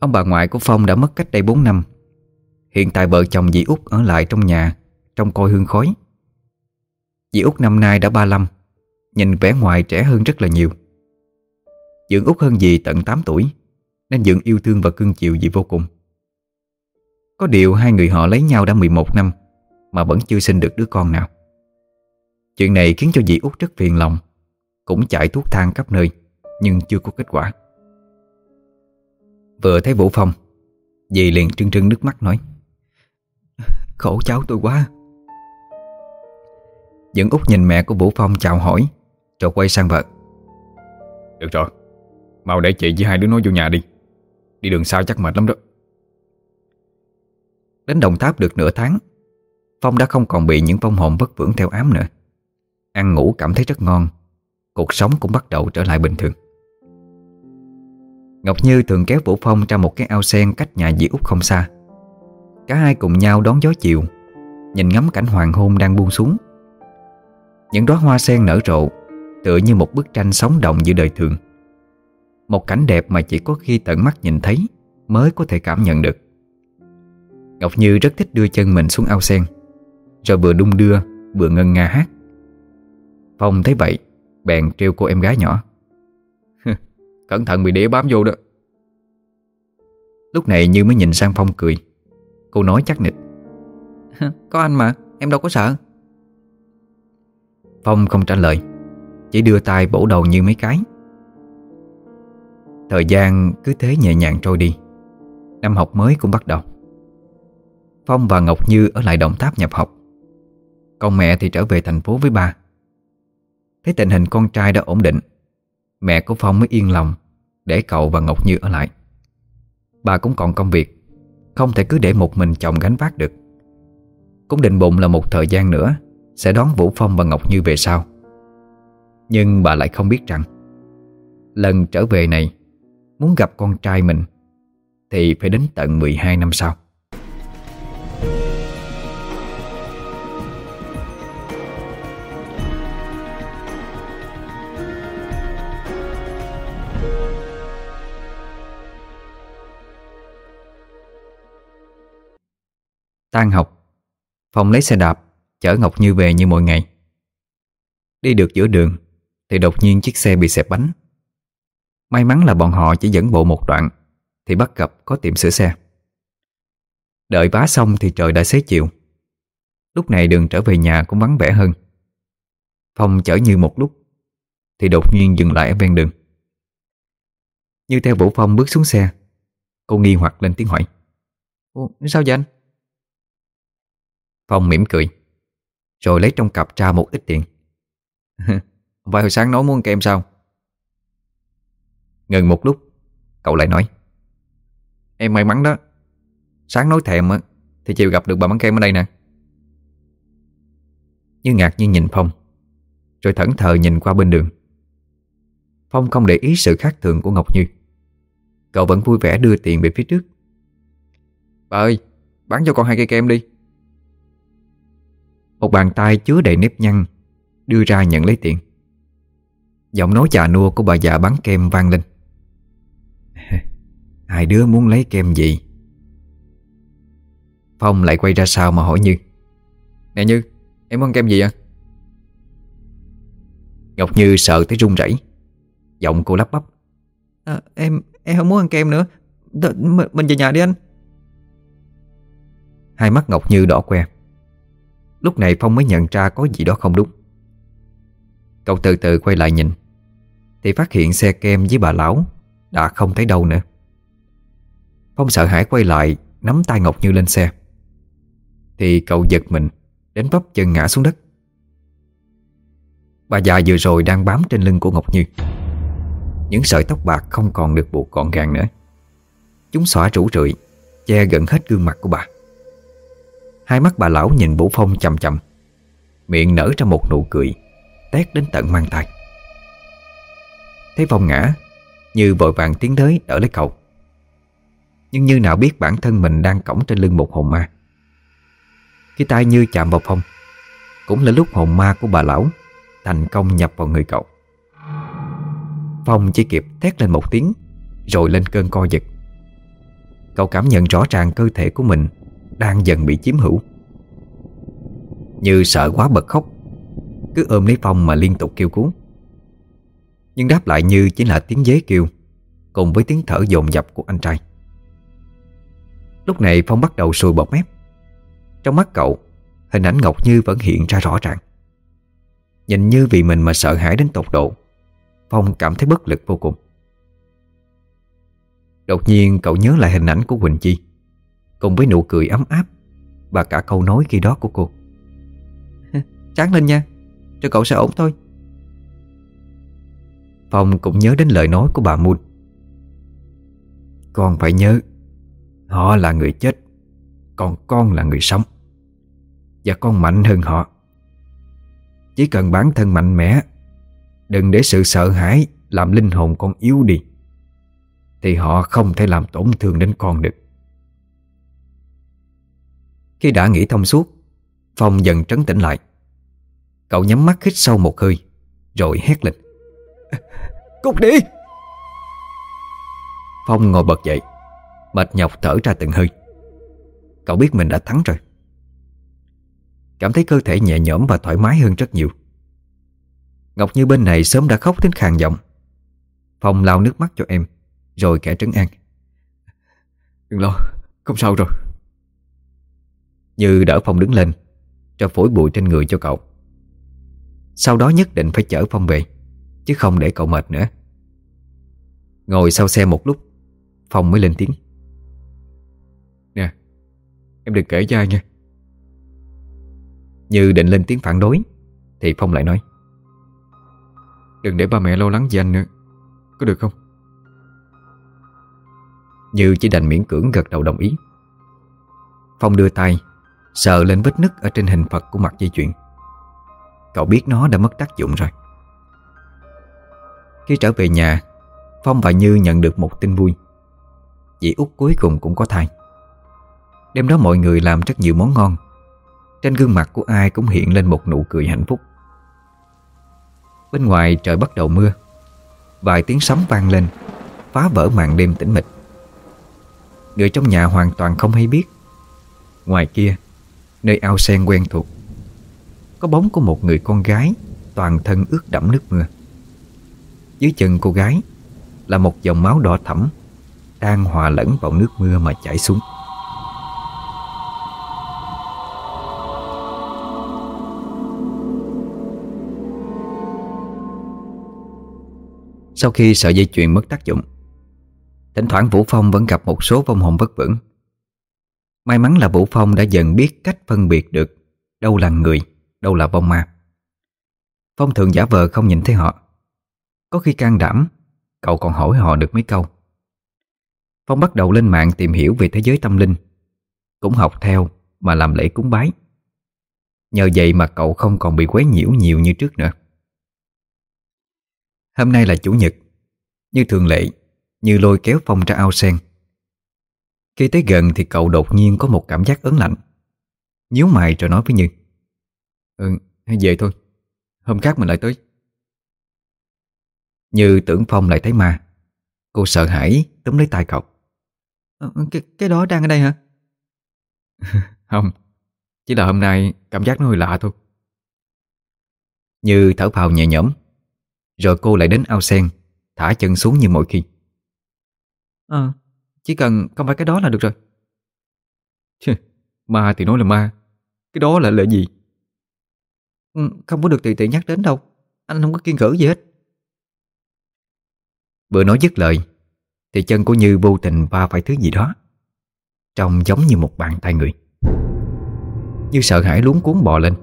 Ông bà ngoại của Phong đã mất cách đây 4 năm. Hiện tại vợ chồng dì Út ở lại trong nhà, Trong coi hương khói. Dì Út năm nay đã 35 Nhìn vẻ ngoài trẻ hơn rất là nhiều. Dưỡng Út hơn dì tận 8 tuổi, Nên Dưỡng yêu thương và cưng chiều dì vô cùng. Có điều hai người họ lấy nhau đã 11 năm, Mà vẫn chưa sinh được đứa con nào. Chuyện này khiến cho dì Út rất phiền lòng, Cũng chạy thuốc thang khắp nơi, Nhưng chưa có kết quả. Vừa thấy Vũ Phong, Dì liền trưng trưng nước mắt nói. Khổ cháu tôi quá. Dẫn út nhìn mẹ của Vũ Phong chào hỏi Rồi quay sang vợ. Được rồi Mau để chị với hai đứa nói vô nhà đi. Đi đường xa chắc mệt lắm đó. Đến Đồng Tháp được nửa tháng Phong đã không còn bị những vong hồn vất vưởng theo ám nữa. Ăn ngủ cảm thấy rất ngon Cuộc sống cũng bắt đầu trở lại bình thường. Ngọc Như thường kéo Vũ Phong ra một cái ao sen cách nhà dì Út không xa Cả hai cùng nhau đón gió chiều, Nhìn ngắm cảnh hoàng hôn đang buông xuống. Những đóa hoa sen nở rộ, Tựa như một bức tranh sống động giữa đời thường. Một cảnh đẹp mà chỉ có khi tận mắt nhìn thấy Mới có thể cảm nhận được. Ngọc Như rất thích đưa chân mình xuống ao sen, Rồi vừa đung đưa, Vừa ngân nga hát. Phong thấy vậy, Bèn trêu cô em gái nhỏ. Cẩn thận bị đĩa bám vô đó. Lúc này Như mới nhìn sang Phong cười. Cô nói chắc nịch Có anh mà, em đâu có sợ. Phong không trả lời Chỉ đưa tay bổ đầu như mấy cái. Thời gian cứ thế nhẹ nhàng trôi đi Năm học mới cũng bắt đầu. Phong và Ngọc Như ở lại Đồng Tháp nhập học. Còn mẹ thì trở về thành phố với ba. Thấy tình hình con trai đã ổn định Mẹ của Phong mới yên lòng Để cậu và Ngọc Như ở lại. Bà cũng còn công việc không thể cứ để một mình chồng gánh vác được. Cũng định bụng là một thời gian nữa, Sẽ đón Vũ Phong và Ngọc Như về sau. Nhưng bà lại không biết rằng, Lần trở về này, Muốn gặp con trai mình, Thì phải đến tận 12 năm sau. Tan học. Phong lấy xe đạp Chở Ngọc Như về như mọi ngày. Đi được giữa đường Thì đột nhiên chiếc xe bị xẹp bánh. May mắn là bọn họ chỉ dẫn bộ một đoạn Thì bắt gặp có tiệm sửa xe. Đợi vá xong thì trời đã xế chiều. Lúc này đường trở về nhà cũng vắng vẻ hơn. Phong chở Như một lúc Thì đột nhiên dừng lại ở ven đường. Như theo Vũ Phong bước xuống xe Cô nghi hoặc lên tiếng hỏi. Ủa, sao vậy anh? Phong mỉm cười. Rồi lấy trong cặp ra một ít tiền. Vài hồi sáng nói muốn kem sao? Ngừng một lúc, Cậu lại nói. Em may mắn đó. Sáng nói thèm á, Thì chiều gặp được bà bán kem ở đây nè. Như ngạc nhiên nhìn Phong, Rồi thẫn thờ nhìn qua bên đường. Phong không để ý sự khác thường của Ngọc Như. Cậu vẫn vui vẻ đưa tiền về phía trước. Bà ơi, Bán cho con hai cây kem đi. Một bàn tay chứa đầy nếp nhăn Đưa ra nhận lấy tiền. Giọng nói già nua của bà già bán kem vang lên. Hai đứa muốn lấy kem gì? Phong lại quay ra sau mà hỏi Như. Nè Như Em muốn kem gì à Ngọc Như sợ tới run rẩy. Giọng cô lắp bắp. À, Em em không muốn ăn kem nữa. Đ- mình, mình về nhà đi anh. Hai mắt Ngọc Như đỏ que Lúc này Phong mới nhận ra có gì đó không đúng. Cậu từ từ quay lại nhìn, Thì phát hiện xe kem với bà lão Đã không thấy đâu nữa. Phong sợ hãi quay lại, Nắm tay Ngọc Như lên xe. Thì cậu giật mình, Đến bắp chân ngã xuống đất. Bà già vừa rồi đang bám trên lưng của Ngọc Như. Những sợi tóc bạc không còn được buộc gọn gàng nữa. Chúng xõa rủ rượi, Che gần hết gương mặt của bà. Hai mắt bà lão nhìn Vũ Phong chầm chầm Miệng nở ra một nụ cười, Tét đến tận mang tay Thấy Phong ngã, Như vội vàng tiến tới đỡ lấy cậu. Nhưng như nào biết bản thân mình đang cõng trên lưng một hồn ma. Khi tay Như chạm vào Phong, Cũng là lúc hồn ma của bà lão Thành công nhập vào người cậu. Phong chỉ kịp thét lên một tiếng, Rồi lên cơn co giật. Cậu cảm nhận rõ ràng cơ thể của mình đang dần bị chiếm hữu. Như sợ quá bật khóc, Cứ ôm lấy Phong mà liên tục kêu cứu. Nhưng đáp lại Như chỉ là tiếng dế kêu, Cùng với tiếng thở dồn dập của anh trai. Lúc này Phong bắt đầu sùi bọt mép. Trong mắt cậu, Hình ảnh Ngọc Như vẫn hiện ra rõ ràng. Nhìn như vì mình mà sợ hãi đến tột độ, Phong cảm thấy bất lực vô cùng. Đột nhiên cậu nhớ lại hình ảnh của Quỳnh Chi. Cùng với nụ cười ấm áp Và cả câu nói khi đó của cô. Tráng lên nha Cho cậu sẽ ổn thôi. Phong cũng nhớ đến lời nói của bà Moon. Con phải nhớ Họ là người chết Còn con là người sống. Và con mạnh hơn họ. Chỉ cần bản thân mạnh mẽ Đừng để sự sợ hãi Làm linh hồn con yếu đi Thì họ không thể làm tổn thương đến con được khi đã nghĩ thông suốt. Phong dần trấn tĩnh lại. Cậu nhắm mắt hít sâu một hơi Rồi hét lên. Cút đi! Phong ngồi bật dậy Mệt nhọc thở ra từng hơi. Cậu biết mình đã thắng rồi. Cảm thấy cơ thể nhẹ nhõm và thoải mái hơn rất nhiều. Ngọc Như bên này sớm đã khóc đến khàn giọng. Phong lau nước mắt cho em Rồi kẻ trấn an. Đừng lo, không sao rồi như đỡ Phong đứng lên, Cho phổi bụi trên người cho cậu. Sau đó nhất định phải chở Phong về, Chứ không để cậu mệt nữa. Ngồi sau xe một lúc, Phong mới lên tiếng. Nè, Em đừng kể cho ai nha. Như định lên tiếng phản đối, Thì Phong lại nói. Đừng để ba mẹ lo lắng gì anh nữa, Có được không? Như chỉ đành miễn cưỡng gật đầu đồng ý. Phong đưa tay Sờ lên vết nứt ở trên hình Phật của mặt dây chuyền. Cậu biết nó đã mất tác dụng rồi. Khi trở về nhà, Phong và Như nhận được một tin vui. Dĩ út cuối cùng cũng có thai. Đêm đó mọi người làm rất nhiều món ngon. Trên gương mặt của ai cũng hiện lên một nụ cười hạnh phúc. Bên ngoài trời bắt đầu mưa. Vài tiếng sấm vang lên, Phá vỡ màn đêm tĩnh mịch. Người trong nhà hoàn toàn không hay biết. Ngoài kia Nơi ao sen quen thuộc. Có bóng của một người con gái Toàn thân ướt đẫm nước mưa. Dưới chân cô gái Là một dòng máu đỏ thẫm Đang hòa lẫn vào nước mưa mà chảy xuống. Sau khi sợi dây chuyền mất tác dụng, Thỉnh thoảng Vũ Phong vẫn gặp một số vong hồn vất vưởng May mắn là Vũ Phong đã dần biết cách phân biệt được Đâu là người, đâu là vong ma. Phong thường giả vờ không nhìn thấy họ. Có khi can đảm Cậu còn hỏi họ được mấy câu. Phong bắt đầu lên mạng tìm hiểu về thế giới tâm linh Cũng học theo mà làm lễ cúng bái. Nhờ vậy mà cậu không còn bị quấy nhiễu nhiều như trước nữa. Hôm nay là chủ nhật Như thường lệ Như lôi kéo Phong ra ao sen. Khi tới gần thì cậu đột nhiên có một cảm giác ớn lạnh. Nhíu mày rồi nói với Như. Ừ, hay về thôi. Hôm khác mình lại tới. Như tưởng Phong lại thấy ma. Cô sợ hãi túm lấy tay cậu. Ờ, cái, cái đó đang ở đây hả? Không Chỉ là hôm nay cảm giác nó hơi lạ thôi. Như thở phào nhẹ nhõm Rồi cô lại đến ao sen Thả chân xuống như mọi khi. Ờ chỉ cần không phải cái đó là được rồi. Ma thì nói là ma. Cái đó là lợi gì? Ừ, Không có được tùy tiện nhắc đến đâu. Anh không có kiên cử gì hết. Vừa nói dứt lời Thì chân của Như vô tình va phải thứ gì đó Trông giống như một bàn tay người. Như sợ hãi luống cuốn bò lên.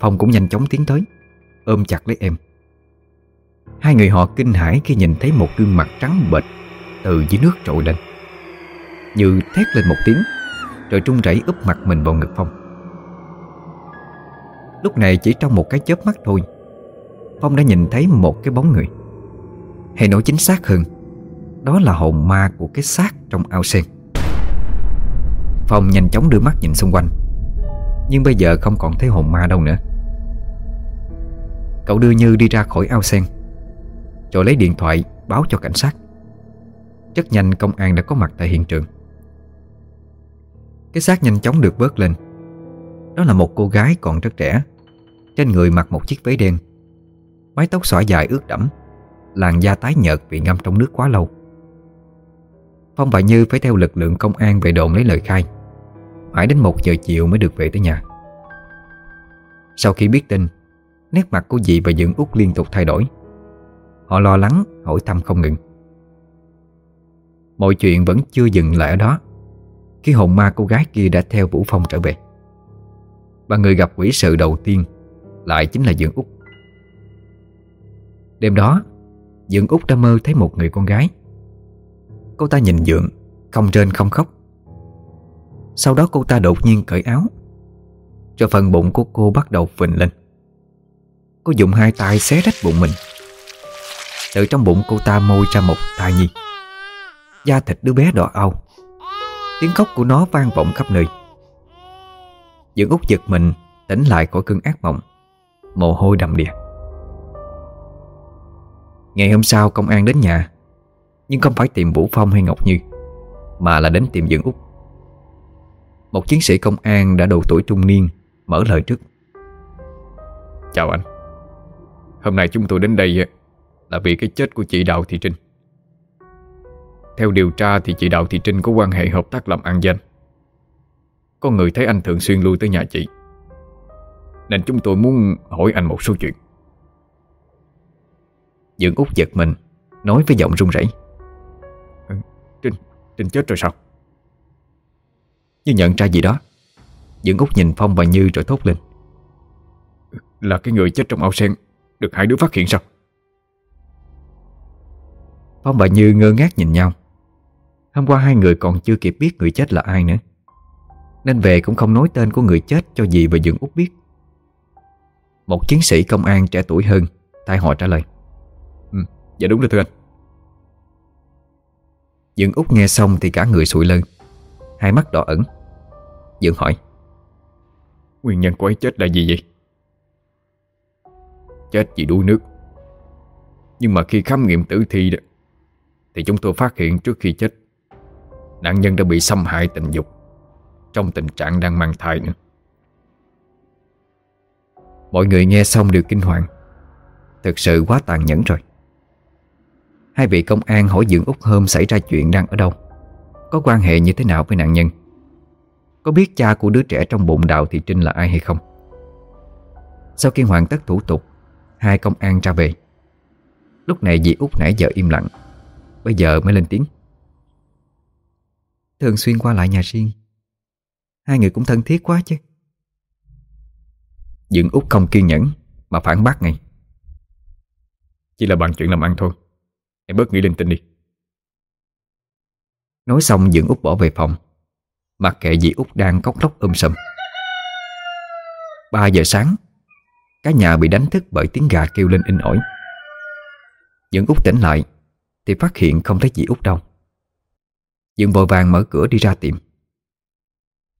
Phong cũng nhanh chóng tiến tới Ôm chặt lấy em. Hai người họ kinh hãi khi nhìn thấy một gương mặt trắng bệch Từ dưới nước trội lên. Như thét lên một tiếng, Rồi trung rẩy úp mặt mình vào ngực Phong. Lúc này chỉ trong một cái chớp mắt thôi, Phong đã nhìn thấy một cái bóng người. Hay nói chính xác hơn, Đó là hồn ma của cái xác trong ao sen. Phong nhanh chóng đưa mắt nhìn xung quanh, Nhưng bây giờ không còn thấy hồn ma đâu nữa. Cậu đưa Như đi ra khỏi ao sen, Rồi lấy điện thoại báo cho cảnh sát. Rất nhanh công an đã có mặt tại hiện trường. Cái xác nhanh chóng được vớt lên. Đó là một cô gái còn rất trẻ. Trên người mặc một chiếc váy đen. Mái tóc xõa dài ướt đẫm. Làn da tái nhợt vì ngâm trong nước quá lâu. Phong và Như phải theo lực lượng công an về đồn lấy lời khai. Mãi đến một giờ chiều mới được về tới nhà. Sau khi biết tin, Nét mặt của dì và dưỡng út liên tục thay đổi. Họ lo lắng, hỏi thăm không ngừng. Mọi chuyện vẫn chưa dừng lại ở đó. Khi hồn ma cô gái kia đã theo Vũ Phong trở về. Và người gặp quỷ sự đầu tiên Lại chính là dưỡng úc. Đêm đó Dưỡng úc đã mơ thấy một người con gái. Cô ta nhìn Dượng Không trên không khóc. Sau đó cô ta đột nhiên cởi áo, cho phần bụng của cô bắt đầu phình lên. Cô dùng hai tay xé rách bụng mình. Từ trong bụng cô ta môi ra một thai nhi. Da thịt đứa bé đỏ au Tiếng khóc của nó vang vọng khắp nơi. Dưỡng út giật mình Tỉnh lại khỏi cơn ác mộng. Mồ hôi đầm đìa. Ngày hôm sau công an đến nhà, Nhưng không phải tìm Vũ Phong hay Ngọc Như, Mà là đến tìm Dưỡng Úc. Một chiến sĩ công an đã độ tuổi trung niên, Mở lời trước. Chào anh. Hôm nay chúng tôi đến đây Là vì cái chết của chị Đào Thị Trinh. Theo điều tra thì chị Đào Thị Trinh có quan hệ hợp tác làm ăn danh. Có người thấy anh thường xuyên lui tới nhà chị. Nên chúng tôi muốn hỏi anh một số chuyện. Dương út giật mình Nói với giọng run rẩy. Ừ, Trinh, Trinh chết rồi sao? Như nhận ra gì đó Dương út nhìn Phong và Như rồi thốt lên. Là cái người chết trong ao sen Được hai đứa phát hiện sao? Phong và Như ngơ ngác nhìn nhau Hôm qua hai người còn chưa kịp biết người chết là ai nữa. Nên về cũng không nói tên của người chết cho dì và Dương Út biết. Một chiến sĩ công an trẻ tuổi hơn Thay họ trả lời. Ừ, dạ đúng rồi thưa anh. Dương Út nghe xong thì cả người sụi lơ, Hai mắt đỏ ẩn Dương hỏi, Nguyên nhân của ấy chết là gì vậy? Chết vì đuối nước. Nhưng mà khi khám nghiệm tử thi đó, Thì chúng tôi phát hiện trước khi chết Nạn nhân đã bị xâm hại tình dục. Trong tình trạng đang mang thai nữa. Mọi người nghe xong đều kinh hoàng. Thực sự quá tàn nhẫn rồi. Hai vị công an hỏi Dưỡng Úc Hôm xảy ra chuyện đang ở đâu. Có quan hệ như thế nào với nạn nhân? Có biết cha của đứa trẻ trong bụng Đào Thị Trinh là ai hay không? Sau khi hoàn tất thủ tục, Hai công an ra về. Lúc này dì Út nãy giờ im lặng. Bây giờ mới lên tiếng. Thường xuyên qua lại nhà riêng. Hai người cũng thân thiết quá chứ. Dưỡng Út không kiên nhẫn Mà phản bác ngay. Chỉ là bàn chuyện làm ăn thôi. Em bớt nghĩ linh tinh đi. Nói xong, dưỡng út bỏ về phòng. Mặc kệ dì út đang cốc lóc um ôm sầm 3 giờ sáng, Cả nhà bị đánh thức bởi tiếng gà kêu lên in ỏi. Dưỡng út tỉnh lại Thì phát hiện không thấy dì út đâu. Dưỡng vội vàng mở cửa đi ra tìm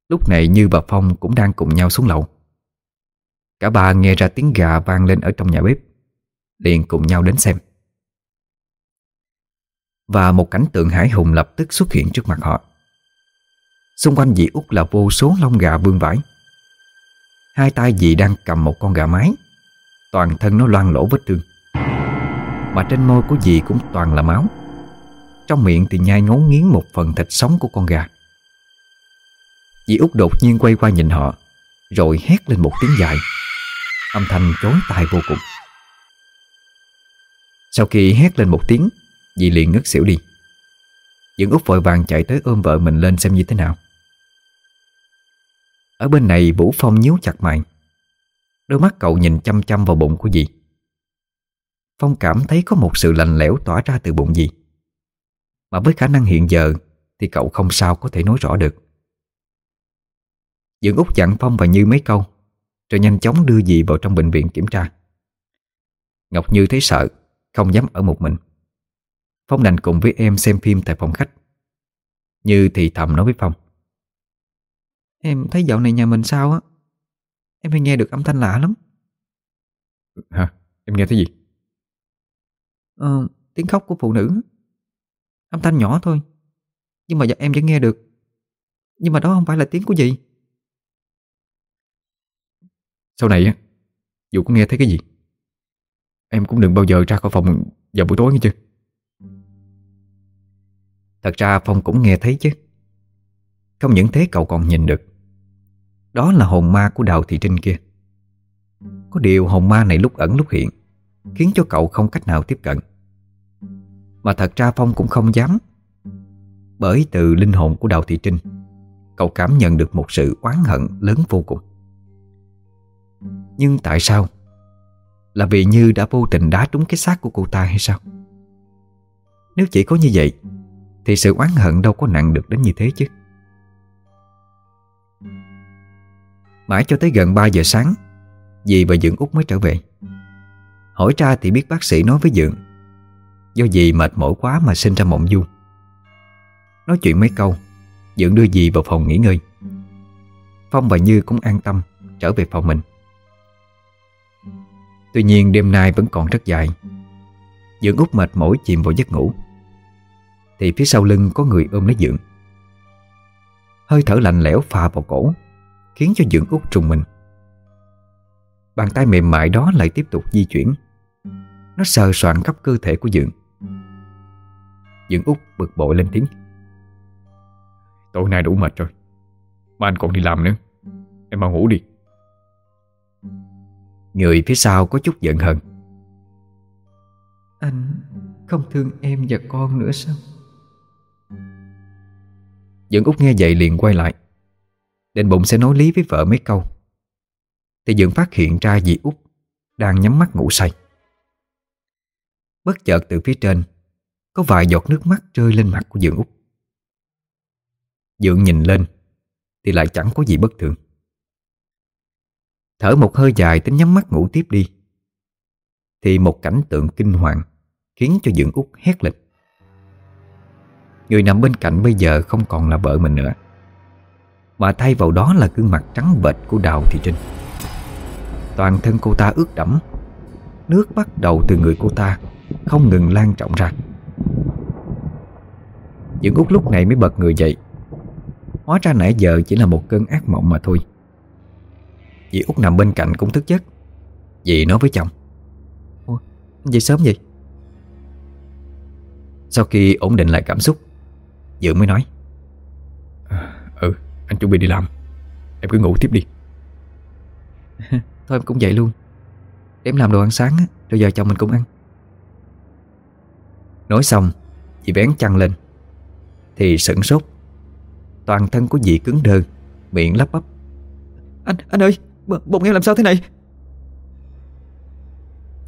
Lúc này Như và Phong cũng đang cùng nhau xuống lầu. Cả ba nghe ra tiếng gà vang lên ở trong nhà bếp, Liền cùng nhau đến xem. Và một cảnh tượng hải hùng lập tức xuất hiện trước mặt họ. Xung quanh dì út là vô số lông gà vương vãi. Hai tay dì đang cầm một con gà mái. Toàn thân nó loang lỗ vết thương. Mà trên môi của dì cũng toàn là máu. Trong miệng thì nhai ngấu nghiến một phần thịt sống của con gà. Dì út đột nhiên quay qua nhìn họ, Rồi hét lên một tiếng dài. Âm thanh chối tai vô cùng. Sau khi hét lên một tiếng, Dì liền ngất xỉu đi. Dưỡng út vội vàng chạy tới ôm vợ mình lên xem như thế nào. Ở bên này Vũ Phong nhíu chặt mày. Đôi mắt cậu nhìn chăm chăm vào bụng của dì. Phong cảm thấy có một sự lạnh lẽo tỏa ra từ bụng dì. Mà với khả năng hiện giờ Thì cậu không sao có thể nói rõ được. Dưỡng út dặn Phong và Như mấy câu Rồi nhanh chóng đưa dì vào trong bệnh viện kiểm tra. Ngọc Như thấy sợ Không dám ở một mình. Phong đành cùng với em xem phim tại phòng khách. Như thì thầm nói với Phong. Em thấy dạo này nhà mình sao á? Em hay nghe được âm thanh lạ lắm. Hả? Em nghe thấy gì? Ờ, tiếng khóc của phụ nữ Âm thanh nhỏ thôi. Nhưng mà dạ em vẫn nghe được. Nhưng mà đó không phải là tiếng của gì? Sau này á, Dù có nghe thấy cái gì, Em cũng đừng bao giờ ra khỏi phòng vào buổi tối nghe chưa Thật ra Phong cũng nghe thấy chứ. Không những thế cậu còn nhìn được. Đó là hồn ma của Đào Thị Trinh kia. Có điều hồn ma này lúc ẩn lúc hiện, Khiến cho cậu không cách nào tiếp cận. Mà thật ra Phong cũng không dám. Bởi từ linh hồn của Đào Thị Trinh, Cậu cảm nhận được một sự oán hận lớn vô cùng. Nhưng tại sao? Là vì Như đã vô tình đá trúng cái xác của cô ta hay sao? Nếu chỉ có như vậy, Thì sự oán hận đâu có nặng được đến như thế chứ. Mãi cho tới gần 3 giờ sáng, Dì và Dượng Út mới trở về. Hỏi ra thì biết bác sĩ nói với Dượng Do dì mệt mỏi quá mà sinh ra mộng du. Nói chuyện mấy câu dưỡng đưa dì vào phòng nghỉ ngơi. Phong và Như cũng an tâm, Trở về phòng mình. Tuy nhiên đêm nay vẫn còn rất dài. Dưỡng út mệt mỏi chìm vào giấc ngủ. Thì phía sau lưng có người ôm lấy Dưỡng. Hơi thở lạnh lẽo phà vào cổ, Khiến cho Dưỡng út trùng mình. Bàn tay mềm mại đó lại tiếp tục di chuyển. Nó sờ soạn khắp cơ thể của Dưỡng. Dượng út bực bội lên tiếng. Tối nay đủ mệt rồi. Mà anh còn đi làm nữa. Em mau ngủ đi. Người phía sau có chút giận hờn. Anh không thương em và con nữa sao? Dượng út nghe vậy liền quay lại. Định bụng sẽ nói lý với vợ mấy câu. Thì Dượng phát hiện ra dì út Đang nhắm mắt ngủ say. Bất chợt từ phía trên có vài giọt nước mắt rơi lên mặt của Dượng Úc Dượng nhìn lên, Thì lại chẳng có gì bất thường. Thở một hơi dài tính nhắm mắt ngủ tiếp đi, Thì một cảnh tượng kinh hoàng Khiến cho Dượng Úc hét lên. Người nằm bên cạnh bây giờ không còn là vợ mình nữa. Mà thay vào đó là gương mặt trắng bệch của Đào Thị Trinh. Toàn thân cô ta ướt đẫm, Nước bắt đầu từ người cô ta Không ngừng lan trọng ra. Dượng út lúc này mới bật người dậy. Hóa ra nãy giờ chỉ là một cơn ác mộng mà thôi. Dì út nằm bên cạnh cũng thức giấc. Dì nói với chồng. Ủa, dậy sớm vậy? Sau khi ổn định lại cảm xúc Dượng mới nói. À, Ừ, anh chuẩn bị đi làm. Em cứ ngủ tiếp đi. Thôi em cũng vậy luôn. Để em làm đồ ăn sáng Rồi giờ chồng mình cũng ăn. Nói xong Dì vén chăn lên thì sửng sốt. Toàn thân của dì cứng đơ Miệng lắp bắp. Anh, anh ơi, bụng em làm sao thế này?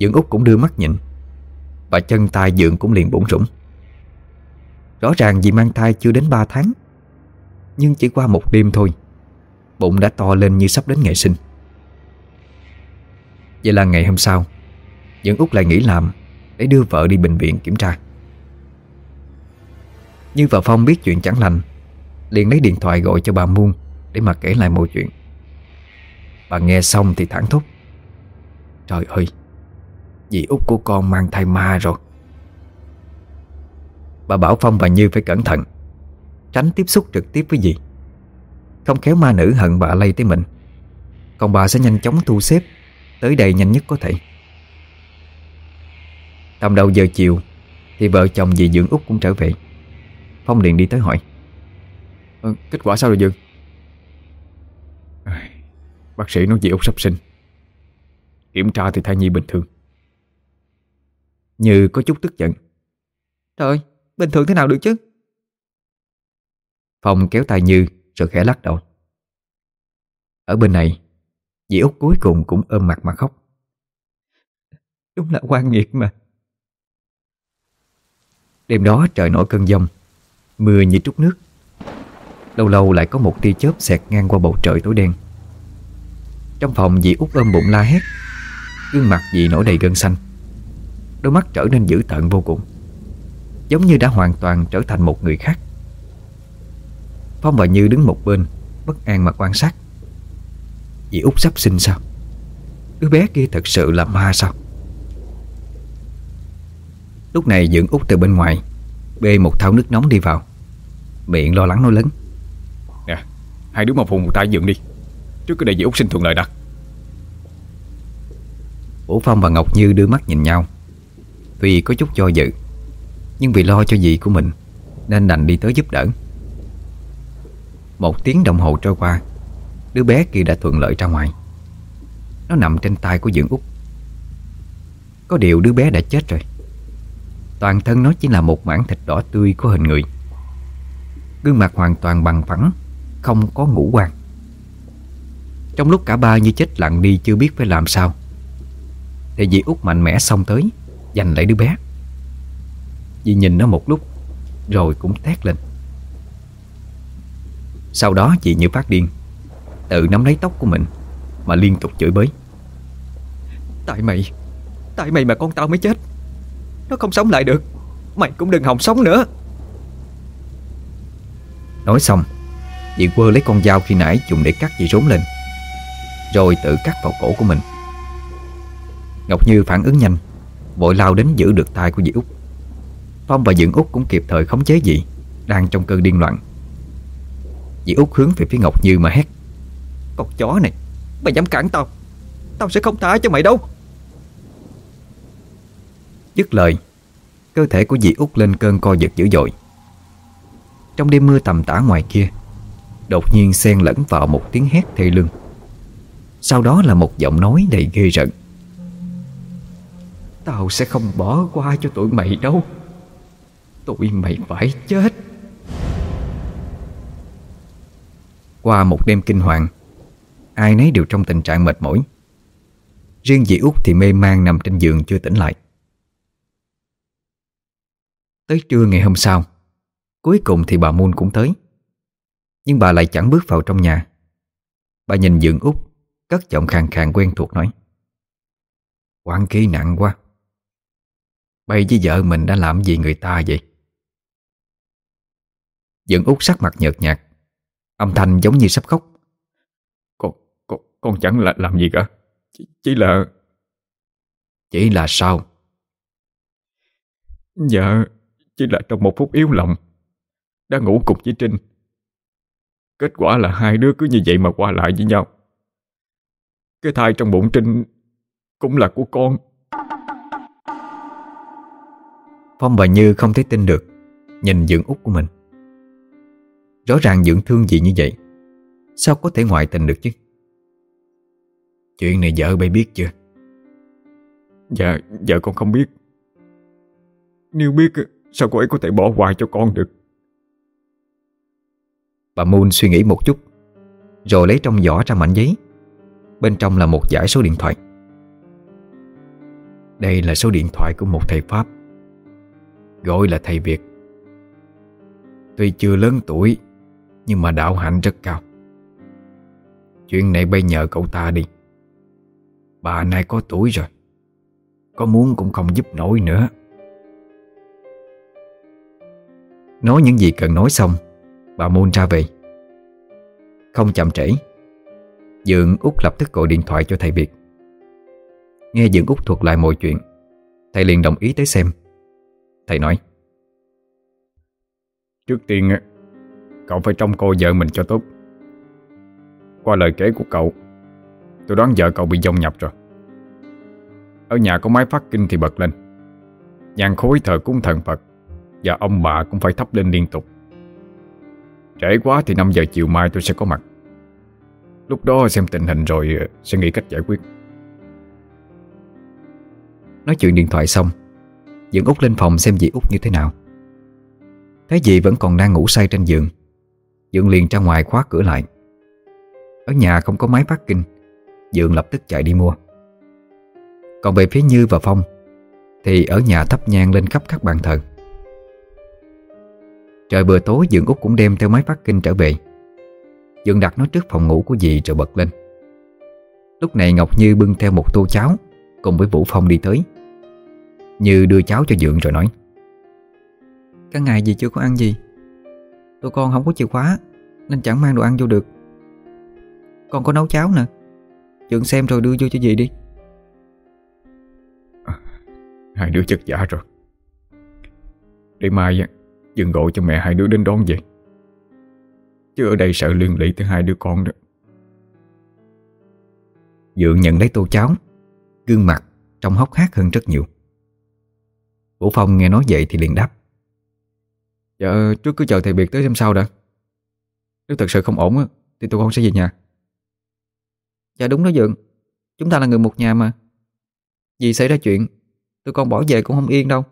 Dưỡng út cũng đưa mắt nhìn Và chân tay Dượng cũng liền bổn rủng Rõ ràng dì mang thai chưa đến 3 tháng Nhưng chỉ qua một đêm thôi Bụng đã to lên như sắp đến ngày sinh. Vậy là ngày hôm sau Dưỡng Út lại nghỉ làm Để đưa vợ đi bệnh viện kiểm tra. Như và Phong biết chuyện chẳng lành. Liền lấy điện thoại gọi cho bà Muôn Để mà kể lại mọi chuyện. Bà nghe xong thì thẳng thốt Trời ơi, Dì út của con mang thai ma rồi. Bà bảo Phong và Như phải cẩn thận, Tránh tiếp xúc trực tiếp với dì. Không khéo ma nữ hận bà lây tới mình. Còn bà sẽ nhanh chóng thu xếp, Tới đây nhanh nhất có thể. Tầm đầu giờ chiều Thì vợ chồng dì dưỡng út cũng trở về. Phong liền đi tới hỏi. Ờ, Kết quả sao rồi Dương Bác sĩ nói dì út sắp sinh. Kiểm tra thì thai nhi bình thường. Như có chút tức giận. Trời ơi, bình thường thế nào được chứ? Phong kéo tay Như rồi khẽ lắc đầu. Ở bên này Dì Út cuối cùng cũng ôm mặt mà khóc. Đúng là quan nghiệt mà. Đêm đó trời nổi cơn giông Mưa như trút nước. Lâu lâu lại có một tia chớp xẹt ngang qua bầu trời tối đen. Trong phòng dì út ôm bụng la hét, Gương mặt dì nổi đầy gân xanh. Đôi mắt trở nên dữ tợn vô cùng, Giống như đã hoàn toàn trở thành một người khác. Phong và Như đứng một bên, Bất an mà quan sát. Dì út sắp sinh sao? Đứa bé kia thật sự là ma sao? Lúc này dưỡng út từ bên ngoài Bê một thau nước nóng đi vào. Miệng lo lắng nói lớn. Nè Hai đứa mà phùng một tay dựng đi. Trước cái đại dì út sinh thuận lợi đặt Vũ Phong và Ngọc Như đưa mắt nhìn nhau. Tuy có chút cho dự Nhưng vì lo cho dì của mình Nên đành đi tới giúp đỡ. Một tiếng đồng hồ trôi qua Đứa bé kia đã thuận lợi ra ngoài. Nó nằm trên tay của dưỡng út Có điều đứa bé đã chết rồi Toàn thân nó chỉ là một mảng thịt đỏ tươi có hình người. Gương mặt hoàn toàn bằng phẳng, Không có ngũ quan. Trong lúc cả ba như chết lặng đi chưa biết phải làm sao, Thì dì út mạnh mẽ xông tới, Giành lấy đứa bé. Dì nhìn nó một lúc, Rồi cũng thét lên. Sau đó chị như phát điên, Tự nắm lấy tóc của mình, Mà liên tục chửi bới. Tại mày Tại mày mà con tao mới chết. Nó không sống lại được. Mày cũng đừng hòng sống nữa. Nói xong Dì quơ lấy con dao khi nãy dùng để cắt dì rốn lên, Rồi tự cắt vào cổ của mình. Ngọc Như phản ứng nhanh, Vội lao đến giữ được tay của dì Út. Phong và Dượng Út cũng kịp thời khống chế dì Đang trong cơn điên loạn. Dì Út hướng về phía Ngọc Như mà hét, Con chó này, Mày dám cản tao. Tao sẽ không tha cho mày đâu. Dứt lời. Cơ thể của dì Út lên cơn co giật dữ dội. Trong đêm mưa tầm tã ngoài kia, Đột nhiên xen lẫn vào một tiếng hét thê lương. Sau đó là một giọng nói đầy ghê rợn. Tao sẽ không bỏ qua cho tụi mày đâu. Tụi mày phải chết. Qua một đêm kinh hoàng, Ai nấy đều trong tình trạng mệt mỏi. Riêng dì Út thì mê man nằm trên giường chưa tỉnh lại. Tới trưa ngày hôm sau Cuối cùng thì bà Moon cũng tới. Nhưng bà lại chẳng bước vào trong nhà. Bà nhìn giường Út Cất giọng khàn khàn quen thuộc nói Quán ký nặng quá. Bây với vợ mình đã làm gì người ta vậy? Dưỡng út sắc mặt nhợt nhạt Âm thanh giống như sắp khóc. Con, con, con chẳng là làm gì cả Chỉ, chỉ là Chỉ là sao? Dạ Chỉ là trong một phút yếu lòng. Đã ngủ cục với Trinh. Kết quả là hai đứa cứ như vậy mà qua lại với nhau. Cái thai trong bụng Trinh Cũng là của con. Phong và Như không thể tin được Nhìn dưỡng út của mình. Rõ ràng dưỡng thương gì như vậy Sao có thể ngoại tình được chứ? Chuyện này vợ bay biết chưa? Dạ, vợ con không biết. Nếu biết Sao cô ấy có thể bỏ qua cho con được? Bà Moon suy nghĩ một chút, Rồi lấy trong giỏ ra mảnh giấy. Bên trong là một giải số điện thoại. Đây là số điện thoại của một thầy Pháp, Gọi là thầy Việt. Tuy chưa lớn tuổi, Nhưng mà đạo hạnh rất cao. Chuyện này bây nhờ cậu ta đi. Bà này có tuổi rồi, Có muốn cũng không giúp nổi nữa. Nói những gì cần nói xong, Bà Môn ra về. Không chậm trễ Dượng út lập tức gọi điện thoại cho thầy Việt. Nghe Dượng út thuật lại mọi chuyện, Thầy liền đồng ý tới xem. Thầy nói, Trước tiên Cậu phải trông coi vợ mình cho tốt. Qua lời kể của cậu, Tôi đoán vợ cậu bị dông nhập rồi. Ở nhà có máy phát kinh thì bật lên. Nhàn khối thờ cúng thần Phật và ông bà cũng phải thắp lên liên tục. Trễ quá thì 5 giờ chiều mai tôi sẽ có mặt. Lúc đó xem tình hình rồi ờ, Sẽ nghĩ cách giải quyết. Nói chuyện điện thoại xong Dẫn út lên phòng xem dì út như thế nào. Thấy dì vẫn còn đang ngủ say trên giường Dượng liền ra ngoài khóa cửa lại. Ở nhà không có máy phát kinh Dượng lập tức chạy đi mua. Còn về phía Như và Phong Thì ở nhà thắp nhang lên khắp các bàn thờ. Trời bữa tối Dượng út cũng đem theo máy phát kinh trở về. Dượng đặt nó trước phòng ngủ của dì rồi bật lên. Lúc này Ngọc Như bưng theo một tô cháo, Cùng với Vũ Phong đi tới. Như đưa cháo cho Dượng rồi nói, Cả ngày dì chưa có ăn gì. Tụi con không có chìa khóa, Nên chẳng mang đồ ăn vô được. Con có nấu cháo nè. Dượng xem rồi đưa vô cho dì đi. À, hai đứa chất giả rồi. Để mai Dừng gọi cho mẹ hai đứa đến đón về. Chứ ở đây sợ liên lụy tới hai đứa con đó. Dượng nhận lấy tô cháo Gương mặt trông hốc hác hơn rất nhiều. Vũ Phong nghe nói vậy thì liền đáp. Dạ trước cứ chờ thầy Biệt tới xem sao đã. Nếu thật sự không ổn á Thì tụi con sẽ về nhà. Dạ đúng đó Dượng. Chúng ta là người một nhà mà. Vì xảy ra chuyện Tụi con bỏ về cũng không yên đâu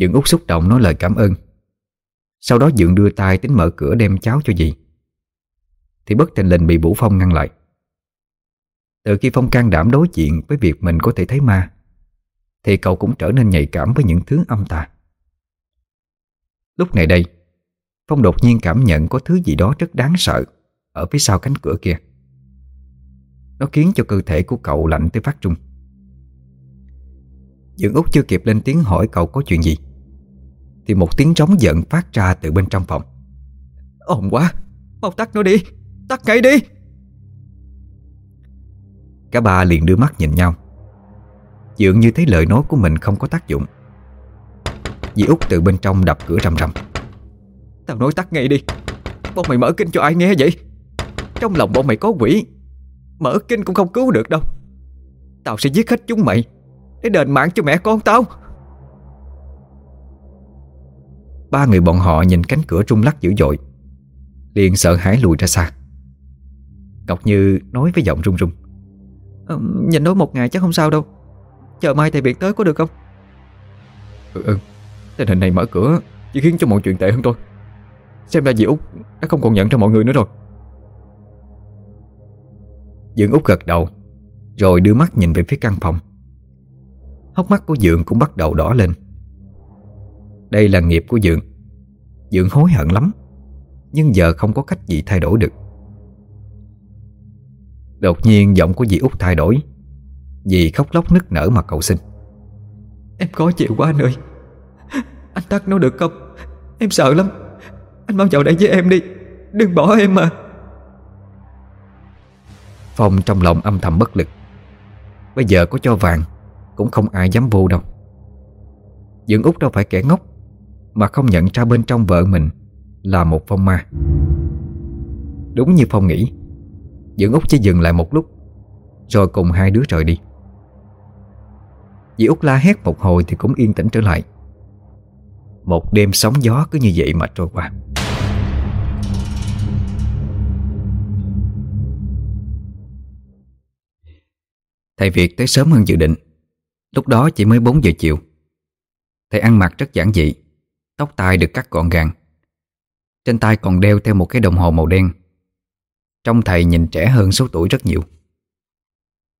Dượng út xúc động nói lời cảm ơn. Sau đó Dượng đưa tay tính mở cửa đem cháo cho dì. Thì bất tình lình bị Vũ Phong ngăn lại. Từ khi Phong can đảm đối diện với việc mình có thể thấy ma, Thì cậu cũng trở nên nhạy cảm với những thứ âm tà. Lúc này đây, Phong đột nhiên cảm nhận có thứ gì đó rất đáng sợ Ở phía sau cánh cửa kia. Nó khiến cho cơ thể của cậu lạnh tới phát trung Dưỡng úc chưa kịp lên tiếng hỏi cậu có chuyện gì. Thì một tiếng trống giận phát ra từ bên trong phòng. Ồn quá, Mau tắt nó đi, Tắt ngay đi. Cả ba liền đưa mắt nhìn nhau. Dường như thấy lời nói của mình không có tác dụng. Dì Út từ bên trong đập cửa rầm rầm. Tao nói tắt ngay đi, Bọn mày mở kinh cho ai nghe vậy? Trong lòng bọn mày có quỷ, Mở kinh cũng không cứu được đâu. Tao sẽ giết hết chúng mày Để đền mạng cho mẹ con tao. Ba người bọn họ nhìn cánh cửa rung lắc dữ dội. Liền sợ hãi lùi ra xa. Ngọc Như nói với giọng run run. À, Nhìn nói một ngày chắc không sao đâu. Chờ mai thầy Biệt tới có được không? Ừ ừ. Tình hình này mở cửa Chỉ khiến cho mọi chuyện tệ hơn thôi. Xem ra dì Út đã không còn nhận ra mọi người nữa rồi. Dượng Út gật đầu Rồi đưa mắt nhìn về phía căn phòng. Hốc mắt của Dượng cũng bắt đầu đỏ lên Đây là nghiệp của Dượng. Dượng hối hận lắm Nhưng giờ không có cách gì thay đổi được. Đột nhiên giọng của dì Út thay đổi Dì khóc lóc nức nở mà cầu xin. Em có chịu quá anh ơi. Anh tắt nó được không? Em sợ lắm. Anh mau vào đây với em đi. Đừng bỏ em mà. Phong trong lòng âm thầm bất lực. Bây giờ có cho vàng Cũng không ai dám vô đâu. Dương Út đâu phải kẻ ngốc mà không nhận ra bên trong vợ mình Là một phong ma. Đúng như Phong nghĩ, Dưỡng Út chỉ dừng lại một lúc, Rồi cùng hai đứa rời đi. Dì Út la hét một hồi Thì cũng yên tĩnh trở lại. Một đêm sóng gió cứ như vậy mà trôi qua. Thầy Việt tới sớm hơn dự định, Lúc đó chỉ mới 4 giờ chiều. Thầy ăn mặc rất giản dị Tóc tai được cắt gọn gàng. Trên tay còn đeo theo một cái đồng hồ màu đen. Trông thầy nhìn trẻ hơn số tuổi rất nhiều.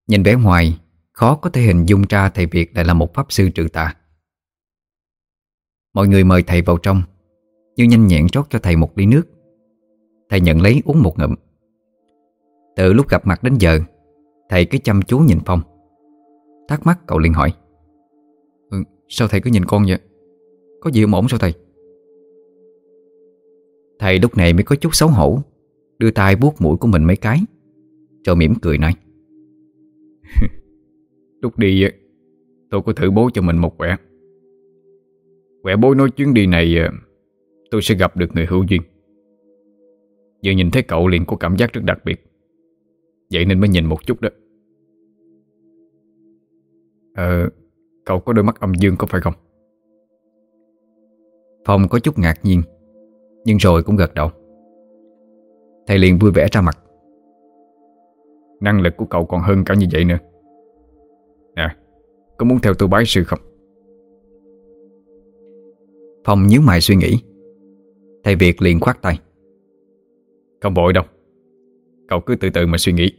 Nhìn vẻ ngoài Khó có thể hình dung ra thầy Việt lại là một pháp sư trừ tà. Mọi người mời thầy vào trong. Như nhanh nhẹn rót cho thầy một ly nước. Thầy nhận lấy uống một ngụm. Từ lúc gặp mặt đến giờ Thầy cứ chăm chú nhìn Phong. Thắc mắc cậu liền hỏi ừ, Sao thầy cứ nhìn con vậy? Có gì không ổn sao thầy? Thầy lúc này mới có chút xấu hổ, Đưa tay buốt mũi của mình mấy cái Rồi mỉm cười nói. Lúc đi Tôi có thử bố cho mình một quẻ. Quẻ bố nói chuyến đi này à, Tôi sẽ gặp được người hữu duyên. Vừa nhìn thấy cậu liền có cảm giác rất đặc biệt. Vậy nên mới nhìn một chút đó. Ờ Cậu có đôi mắt âm dương có phải không? Phong có chút ngạc nhiên Nhưng rồi cũng gật đầu. Thầy liền vui vẻ ra mặt. Năng lực của cậu còn hơn cả như vậy nữa. Nè Có muốn theo tôi bái sư không? Phong nhíu mày suy nghĩ. Thầy Việt liền khoát tay. Không vội đâu. Cậu cứ từ từ mà suy nghĩ.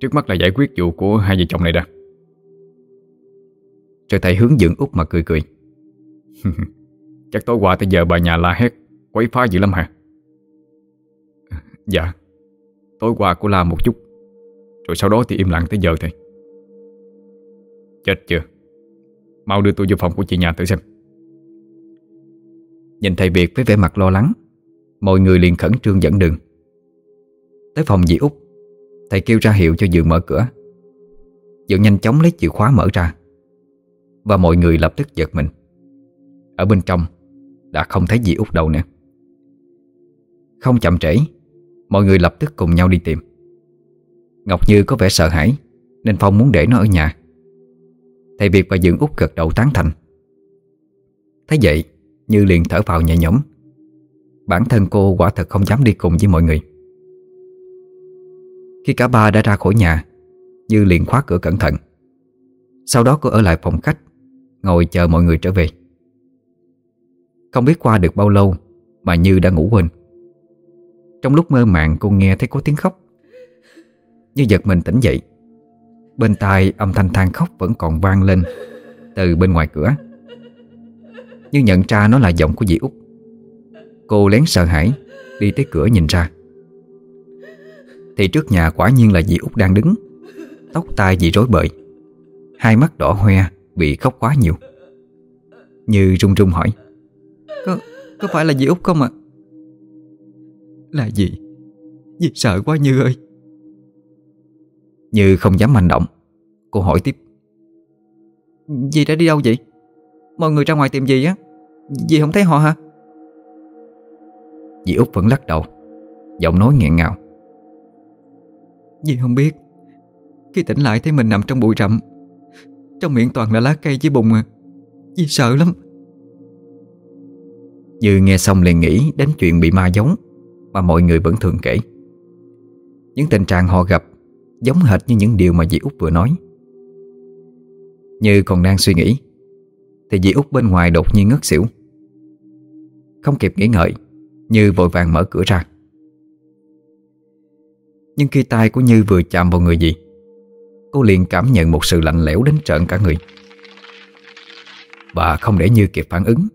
Trước mắt là giải quyết vụ của hai vợ chồng này đã. Rồi thầy hướng dưỡng út mà cười cười. Chắc tối qua tới giờ bà nhà la hét, Quấy phá dữ lắm hả? Dạ Tối qua cô la một chút, Rồi sau đó thì im lặng tới giờ thôi. Chết chưa? Mau đưa tôi vô phòng của chị nhà thử xem. Nhìn thầy Việt với vẻ mặt lo lắng, Mọi người liền khẩn trương dẫn đường. Tới phòng dì Út, Thầy kêu ra hiệu cho Dượng mở cửa. Dượng nhanh chóng lấy chìa khóa mở ra, Và mọi người lập tức giật mình. Ở bên trong đã không thấy dì Út đâu nữa. Không chậm trễ, Mọi người lập tức cùng nhau đi tìm. Ngọc Như có vẻ sợ hãi, Nên Phong muốn để nó ở nhà. Thầy Việt và Dương Út gật đầu tán thành. Thấy vậy, Như liền thở vào nhẹ nhõm. Bản thân cô quả thật không dám đi cùng với mọi người. Khi cả ba đã ra khỏi nhà, Như liền khóa cửa cẩn thận. Sau đó cô ở lại phòng khách, Ngồi chờ mọi người trở về. Không biết qua được bao lâu Mà Như đã ngủ quên. Trong lúc mơ màng, cô nghe thấy có tiếng khóc. Như giật mình tỉnh dậy. Bên tai, âm thanh than khóc vẫn còn vang lên Từ bên ngoài cửa. Như nhận ra nó là giọng của dì Út. Cô lén sợ hãi, Đi tới cửa nhìn ra. Thì trước nhà quả nhiên là dì Út đang đứng, Tóc tai dì rối bời. Hai mắt đỏ hoe, Bị khóc quá nhiều. Như run run hỏi. Có, có phải là dì Út không ạ? Là gì? Dì sợ quá Như ơi Như không dám hành động Cô hỏi tiếp Dì đã đi đâu vậy? Mọi người ra ngoài tìm gì á? Dì không thấy họ hả? Dì Út vẫn lắc đầu Giọng nói nghẹn ngào Dì không biết Khi tỉnh lại thấy mình nằm trong bụi rậm Trong miệng toàn là lá cây với bùn à Dì sợ lắm như nghe xong liền nghĩ đến chuyện bị ma giống, Mà mọi người vẫn thường kể. Những tình trạng họ gặp Giống hệt như những điều mà dì Út vừa nói. Như còn đang suy nghĩ, Thì dì Út bên ngoài đột nhiên ngất xỉu. Không kịp nghĩ ngợi, Như vội vàng mở cửa ra. Nhưng khi tay của Như vừa chạm vào người dì, Cô liền cảm nhận một sự lạnh lẽo đến trợn cả người. Và không để Như kịp phản ứng.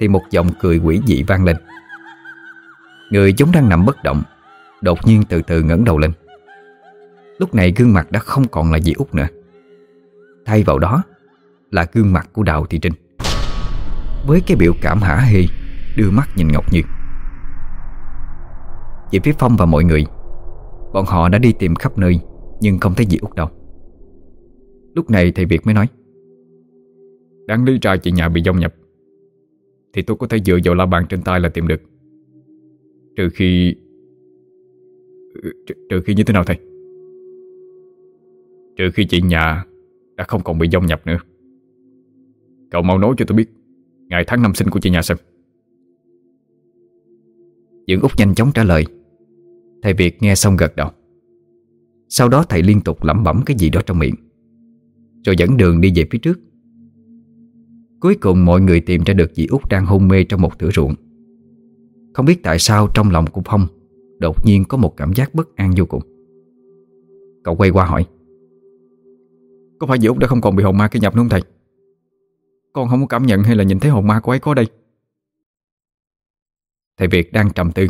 Thì một giọng cười quỷ dị vang lên. Người chúng đang nằm bất động, Đột nhiên từ từ ngẩng đầu lên. Lúc này gương mặt đã không còn là dì Út nữa. Thay vào đó Là gương mặt của Đào Thị Trinh. Với cái biểu cảm hả hê, Đưa mắt nhìn Ngọc Như. Chị phía Phong và mọi người, Bọn họ đã đi tìm khắp nơi, Nhưng không thấy dì Út đâu. Lúc này thầy Việt mới nói Đáng lý ra chị nhà bị dông nhập thì tôi có thể dựa vào la bàn trên tay là tìm được. Trừ khi Trừ, trừ khi như thế nào thầy? Trừ khi chị nhà Đã không còn bị dông nhập nữa. Cậu mau nói cho tôi biết Ngày tháng năm sinh của chị nhà xem Dưỡng Út nhanh chóng trả lời. Thầy Việt nghe xong gật đầu. Sau đó thầy liên tục lẩm bẩm cái gì đó trong miệng Rồi dẫn đường đi về phía trước. Cuối cùng mọi người tìm ra được dì Út đang hôn mê trong một thửa ruộng. Không biết tại sao trong lòng của Phong, Đột nhiên có một cảm giác bất an vô cùng. Cậu quay qua hỏi, Có phải dì Út đã không còn bị hồn ma kia nhập nữa không thầy? Con không có cảm nhận hay là nhìn thấy hồn ma của ấy có đây? Thầy Việt đang trầm tư,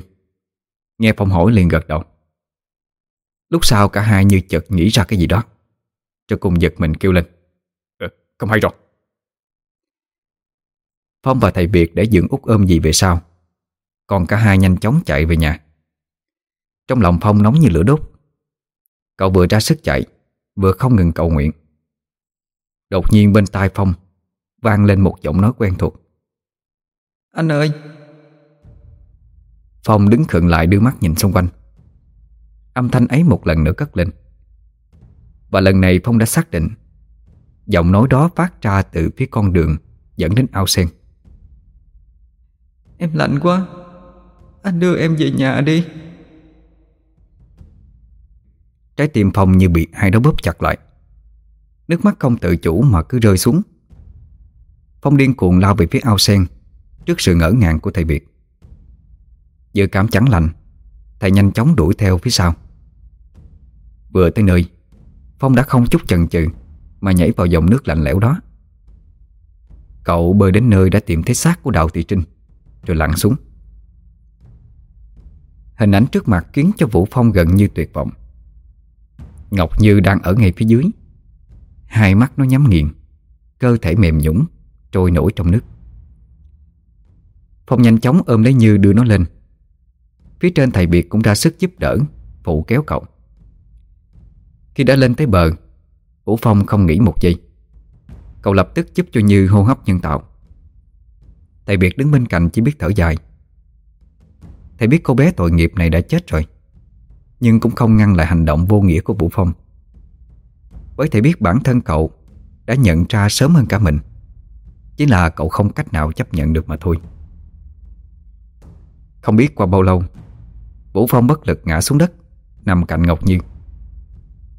Nghe Phong hỏi liền gật đầu. Lúc sau cả hai như chợt nghĩ ra cái gì đó, Rồi cùng giật mình kêu lên ờ, Không hay rồi. Phong và thầy Việt để dưỡng út ôm gì về sau. Còn cả hai nhanh chóng chạy về nhà. Trong lòng Phong nóng như lửa đốt. Cậu vừa ra sức chạy Vừa không ngừng cầu nguyện. Đột nhiên bên tai Phong vang lên một giọng nói quen thuộc. Anh ơi! Phong đứng khựng lại đưa mắt nhìn xung quanh. Âm thanh ấy một lần nữa cất lên. Và lần này Phong đã xác định Giọng nói đó phát ra từ phía con đường Dẫn đến ao sen Em lạnh quá. Anh đưa em về nhà đi. Trái tim Phong như bị ai đó bóp chặt lại. Nước mắt không tự chủ mà cứ rơi xuống. Phong điên cuồng lao về phía ao sen, Trước sự ngỡ ngàng của thầy Việt. Dự cảm chẳng lành, Thầy nhanh chóng đuổi theo phía sau. Vừa tới nơi, Phong đã không chút chần chừ Mà nhảy vào dòng nước lạnh lẽo đó. Cậu bơi đến nơi đã tìm thấy xác của Đào Thị Trinh. Rồi lặn xuống. Hình ảnh trước mặt khiến cho Vũ Phong gần như tuyệt vọng. Ngọc Như đang ở ngay phía dưới. Hai mắt nó nhắm nghiền, Cơ thể mềm nhũng, Trôi nổi trong nước. Phong nhanh chóng ôm lấy Như đưa nó lên. Phía trên thầy Biệt cũng ra sức giúp đỡ, Phụ kéo cậu. Khi đã lên tới bờ, Vũ Phong không nghĩ một giây. Cậu lập tức giúp cho Như hô hấp nhân tạo. Thầy Biệt đứng bên cạnh chỉ biết thở dài. Thầy biết cô bé tội nghiệp này đã chết rồi, Nhưng cũng không ngăn lại hành động vô nghĩa của Vũ Phong. Bởi thầy biết bản thân cậu Đã nhận ra sớm hơn cả mình, Chỉ là cậu không cách nào chấp nhận được mà thôi. Không biết qua bao lâu, Vũ Phong bất lực ngã xuống đất, Nằm cạnh Ngọc Như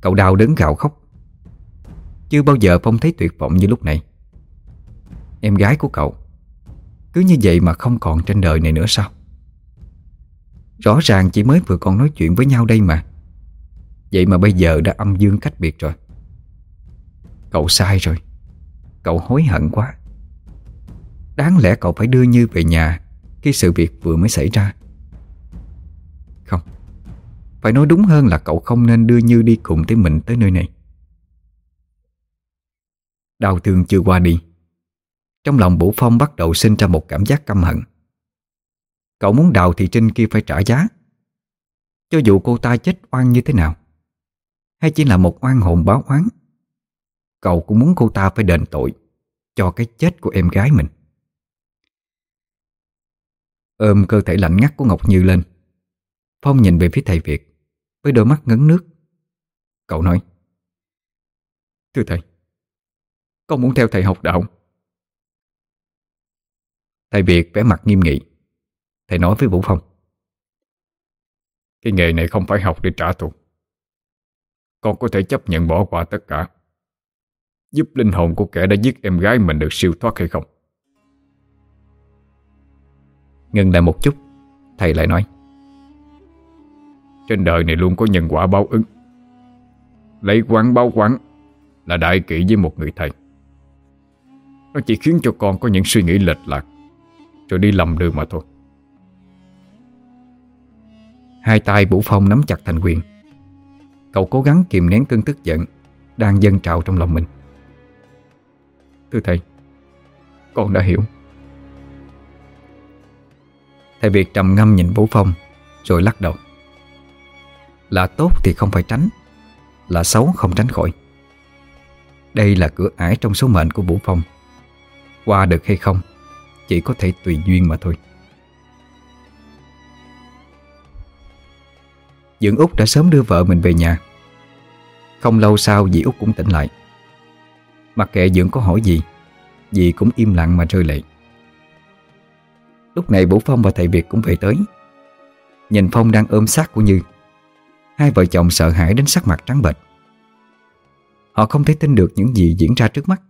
Cậu đau đớn gào khóc. Chưa bao giờ Phong thấy tuyệt vọng như lúc này. Em gái của cậu cứ như vậy mà không còn trên đời này nữa sao? Rõ ràng chỉ mới vừa còn nói chuyện với nhau đây mà. Vậy mà bây giờ đã âm dương cách biệt rồi. Cậu sai rồi. Cậu hối hận quá. Đáng lẽ cậu phải đưa Như về nhà Khi sự việc vừa mới xảy ra. Không. Phải nói đúng hơn là cậu không nên đưa Như đi cùng tới mình tới nơi này. Đau thương chưa qua đi. Trong lòng Vũ Phong bắt đầu sinh ra một cảm giác căm hận. Cậu muốn đào thị trinh kia phải trả giá. Cho dù cô ta chết oan như thế nào, Hay chỉ là một oan hồn báo oán, Cậu cũng muốn cô ta phải đền tội Cho cái chết của em gái mình. Ôm cơ thể lạnh ngắt của Ngọc Như lên. Phong nhìn về phía thầy Việt, Với đôi mắt ngấn nước. Cậu nói, Thưa thầy, Con muốn theo thầy học đạo. Thầy Việt vẻ mặt nghiêm nghị, Thầy nói với Vũ Phong. Cái nghề này không phải học để trả thù. Con có thể chấp nhận bỏ qua tất cả. Giúp linh hồn của kẻ đã giết em gái mình được siêu thoát hay không? Ngừng lại một chút, Thầy lại nói. Trên đời này luôn có nhân quả báo ứng. Lấy quán báo quán Là đại kỵ với một người thầy. Nó chỉ khiến cho con có những suy nghĩ lệch lạc. Rồi đi lầm đường mà thôi. Hai tay Vũ Phong nắm chặt thành quyền. Cậu cố gắng kìm nén cơn tức giận Đang dâng trào trong lòng mình. Thưa thầy, Con đã hiểu. Thầy Việt trầm ngâm nhìn Vũ Phong Rồi lắc đầu. Là tốt thì không phải tránh, Là xấu không tránh khỏi. Đây là cửa ải trong số mệnh của Vũ Phong. Qua được hay không chỉ có thể tùy duyên mà thôi. Dưỡng úc đã sớm đưa vợ mình về nhà. Không lâu sau, dì úc cũng tỉnh lại. Mặc kệ Dưỡng có hỏi gì, Dì cũng im lặng mà rơi lệ. Lúc này Vũ Phong và thầy Việt cũng về tới. Nhìn Phong đang ôm xác của Như, Hai vợ chồng sợ hãi đến sắc mặt trắng bệch. Họ không thể tin được những gì diễn ra trước mắt.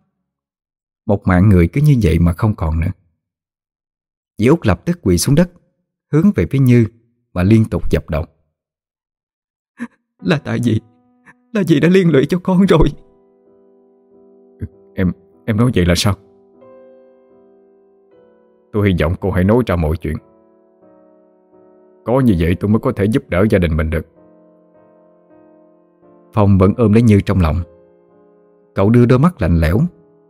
Một mạng người cứ như vậy mà không còn nữa. Dì Út lập tức quỳ xuống đất Hướng về phía Như Và liên tục dập đầu. Là tại vì Là vì đã liên lụy cho con rồi. Em em nói vậy là sao? Tôi hy vọng cô hãy nói ra mọi chuyện. Có như vậy tôi mới có thể giúp đỡ gia đình mình được. Phong vẫn ôm lấy Như trong lòng. Cậu đưa đôi mắt lạnh lẽo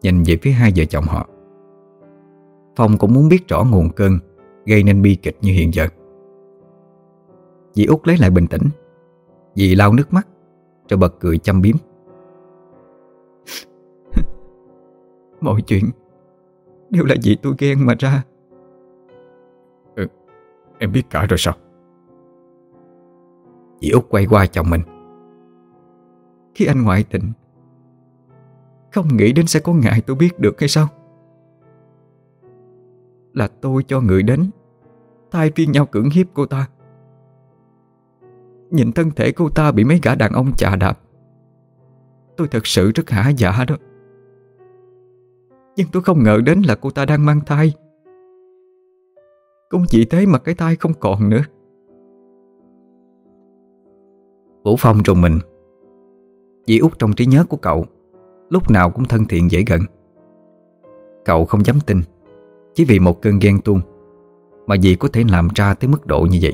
Nhìn về phía hai vợ chồng họ Phong cũng muốn biết rõ nguồn cơn Gây nên bi kịch như hiện giờ. Dì út lấy lại bình tĩnh. Dì lau nước mắt Rồi bật cười chăm biếm. Mọi chuyện Đều là vì tôi ghen mà ra. Ừ, Em biết cả rồi sao? Dì út quay qua chồng mình. Khi anh ngoại tình Không nghĩ đến sẽ có ngày tôi biết được hay sao là tôi cho người đến. Thay phiên nhau cưỡng hiếp cô ta. Nhìn thân thể cô ta bị mấy gã đàn ông chà đạp. Tôi thật sự rất hả dạ đó. Nhưng tôi không ngờ đến là cô ta đang mang thai. Cũng chỉ thế mà cái thai không còn nữa. Vũ Phong trùng mình. Dĩ út trong trí nhớ của cậu Lúc nào cũng thân thiện dễ gần. Cậu không dám tin. Chỉ vì một cơn ghen tuông Mà dì có thể làm ra tới mức độ như vậy.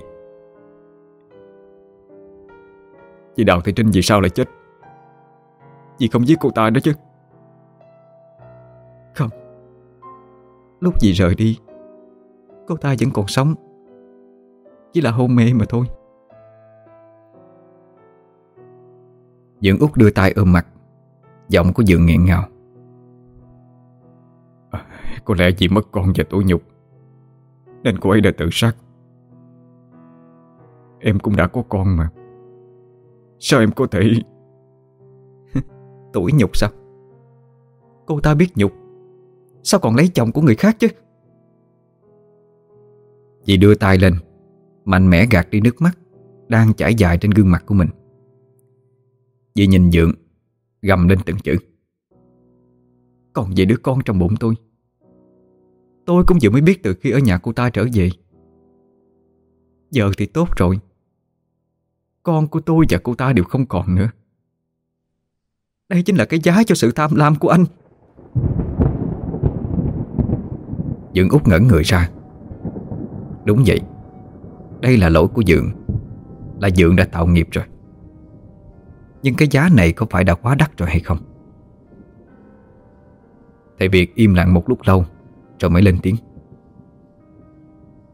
Chị Đào Thị Trinh vì sao lại chết? Vì không giết cô ta đó chứ? Không. Lúc dì rời đi Cô ta vẫn còn sống. Chỉ là hôn mê mà thôi. Dưỡng út đưa tay ôm mặt Giọng của Dượng nghẹn ngào Có lẽ vì mất con và tủi nhục Nên cô ấy đã tự sát. Em cũng đã có con mà. Sao em có thể? Tuổi nhục sao? Cô ta biết nhục. Sao còn lấy chồng của người khác chứ? Dì đưa tay lên Mạnh mẽ gạt đi nước mắt Đang chảy dài trên gương mặt của mình. Dì nhìn Dượng Gầm lên từng chữ. Còn về đứa con trong bụng tôi Tôi cũng vừa mới biết từ khi ở nhà cô ta trở về. Giờ thì tốt rồi. Con của tôi và cô ta đều không còn nữa. Đây chính là cái giá cho sự tham lam của anh. Dượng út ngẩn người ra. Đúng vậy. Đây là lỗi của Dượng Là Dượng đã tạo nghiệp rồi. Nhưng cái giá này có phải đã quá đắt rồi hay không? Thầy Việt im lặng một lúc lâu. Rồi mới lên tiếng.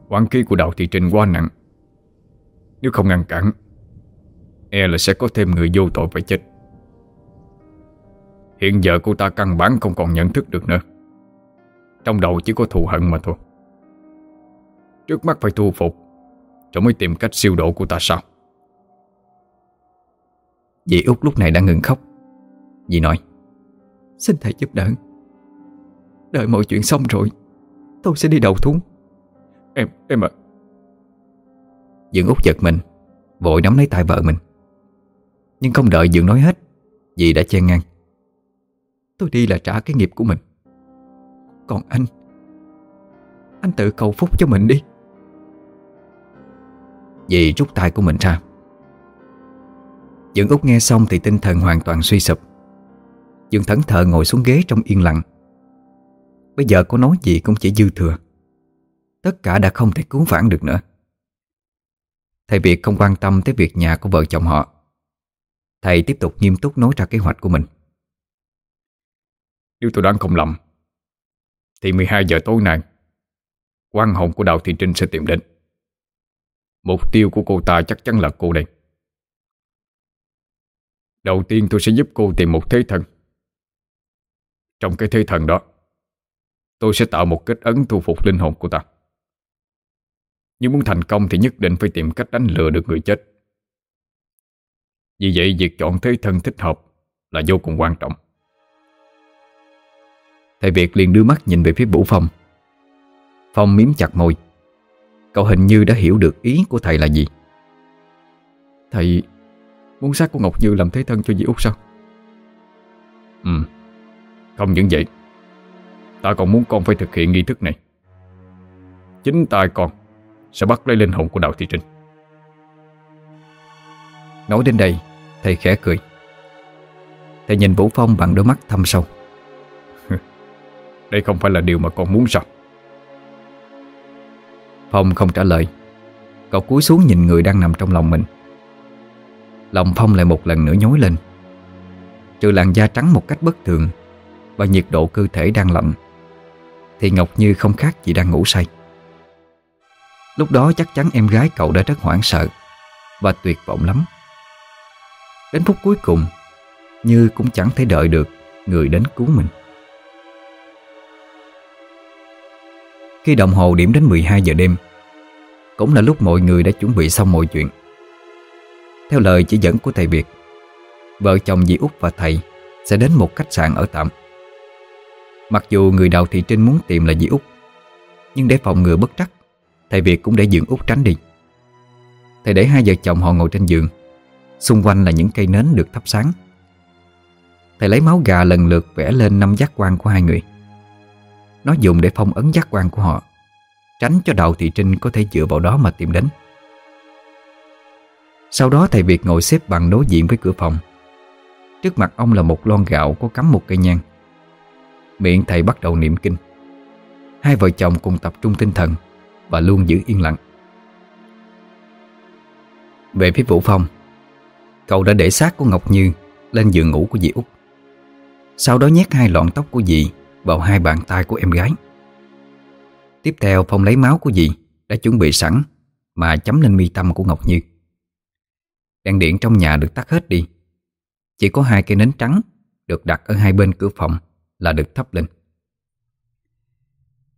Quản ký của đạo thị trình quá nặng. Nếu không ngăn cản E là sẽ có thêm người vô tội phải chết. Hiện giờ cô ta căn bản không còn nhận thức được nữa. Trong đầu chỉ có thù hận mà thôi. Trước mắt phải thu phục Rồi mới tìm cách siêu độ cô ta sao? Dì út lúc này đã ngừng khóc. Dì nói Xin thầy giúp đỡ Đợi mọi chuyện xong rồi Tôi sẽ đi đầu thú. Em, em ạ. À. Dương út giật mình Vội nắm lấy tay vợ mình. Nhưng không đợi Dượng nói hết Dì đã chen ngang. Tôi đi là trả cái nghiệp của mình. Còn anh Anh tự cầu phúc cho mình đi. Dì rút tay của mình ra. Dượng út nghe xong thì tinh thần hoàn toàn suy sụp. Dượng thẫn thờ ngồi xuống ghế trong yên lặng Bây giờ có nói gì cũng chỉ dư thừa. Tất cả đã không thể cứu vãn được nữa. Thầy Việt không quan tâm tới việc nhà của vợ chồng họ. Thầy tiếp tục nghiêm túc nói ra kế hoạch của mình. Nếu tôi đoán không lầm, Thì 12 giờ tối nay, quan hồn của Đào Thị Trinh sẽ tìm đến. Mục tiêu của cô ta chắc chắn là cô đây. Đầu tiên tôi sẽ giúp cô tìm một thế thần. Trong cái thế thần đó Tôi sẽ tạo một kết ấn thu phục linh hồn của ta. Nhưng muốn thành công thì nhất định phải tìm cách đánh lừa được người chết. Vì vậy, việc chọn thế thân thích hợp Là vô cùng quan trọng. Thầy Việt liền đưa mắt nhìn về phía Vũ Phong. Phong miếm chặt môi. Cậu hình như đã hiểu được ý của thầy là gì. Thầy, muốn xác của Ngọc Như làm thế thân cho dì Út sao? Ừ Không những vậy. Ta còn muốn con phải thực hiện nghi thức này. Chính tay con Sẽ bắt lấy linh hồn của Đạo Thị Trinh. Nói đến đây Thầy khẽ cười. Thầy nhìn Vũ Phong bằng đôi mắt thâm sâu. Đây không phải là điều mà con muốn sao? Phong không trả lời. Cậu cúi xuống nhìn người đang nằm trong lòng mình. Lòng Phong lại một lần nữa nhói lên. Trừ làn da trắng một cách bất thường Và nhiệt độ cơ thể đang lạnh thì Ngọc Như không khác gì đang ngủ say. Lúc đó chắc chắn em gái cậu đã rất hoảng sợ Và tuyệt vọng lắm. Đến phút cuối cùng, Như cũng chẳng thể đợi được Người đến cứu mình. Khi đồng hồ điểm đến 12 giờ đêm, Cũng là lúc mọi người đã chuẩn bị xong mọi chuyện. Theo lời chỉ dẫn của thầy Việt, Vợ chồng dì Út và thầy Sẽ đến một khách sạn ở tạm. Mặc dù người đầu thị trinh muốn tìm là dì Út Nhưng để phòng ngừa bất trắc, Thầy Việt cũng để giường Út tránh đi. Thầy để hai vợ chồng họ ngồi trên giường, Xung quanh là những cây nến được thắp sáng. Thầy lấy máu gà lần lượt vẽ lên năm giác quan của hai người. Nó dùng để phong ấn giác quan của họ, Tránh cho đạo Thị Trinh có thể dựa vào đó mà tìm đến. Sau đó thầy Việt ngồi xếp bằng đối diện với cửa phòng. Trước mặt ông là một lon gạo có cắm một cây nhang. Miệng thầy bắt đầu niệm kinh. Hai vợ chồng cùng tập trung tinh thần Và luôn giữ yên lặng. Về phía Vũ Phong, Cậu đã để xác của Ngọc Như Lên giường ngủ của dì Út. Sau đó nhét hai lọn tóc của dì Vào hai bàn tay của em gái. Tiếp theo, Phong lấy máu của dì Đã chuẩn bị sẵn Mà chấm lên mi tâm của Ngọc Như. Đèn điện trong nhà được tắt hết đi. Chỉ có hai cây nến trắng Được đặt ở hai bên cửa phòng. Là được thắp lên.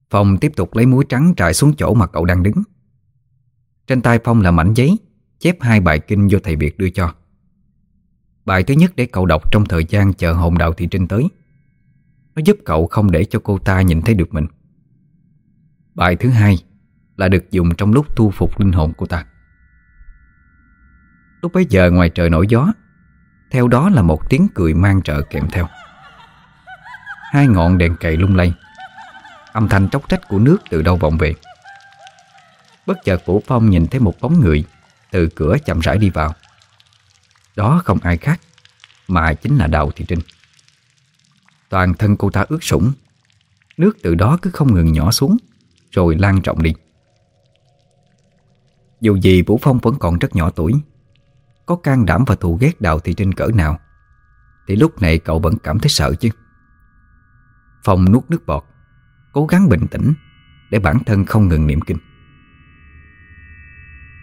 Phong tiếp tục lấy muối trắng trải xuống chỗ mà cậu đang đứng. Trên tay Phong là mảnh giấy, Chép hai bài kinh do thầy Việt đưa cho. Bài thứ nhất để cậu đọc trong thời gian chờ hồn đạo thị trinh tới. Nó giúp cậu không để cho cô ta nhìn thấy được mình. Bài thứ hai là được dùng trong lúc thu phục linh hồn của ta. Lúc bấy giờ ngoài trời nổi gió, Theo đó là một tiếng cười mang trợ kèm theo. Hai ngọn đèn cầy lung lay. Âm thanh tróc trách của nước từ đâu vọng về. Bất chợt Vũ Phong nhìn thấy một bóng người Từ cửa chậm rãi đi vào. Đó không ai khác, Mà chính là Đào Thị Trinh. Toàn thân cô ta ướt sũng. Nước từ đó cứ không ngừng nhỏ xuống, Rồi lan rộng đi. Dù gì Vũ Phong vẫn còn rất nhỏ tuổi, Có can đảm và thù ghét Đào Thị Trinh cỡ nào, Thì lúc này cậu vẫn cảm thấy sợ chứ. Phong nuốt nước bọt Cố gắng bình tĩnh Để bản thân không ngừng niệm kinh.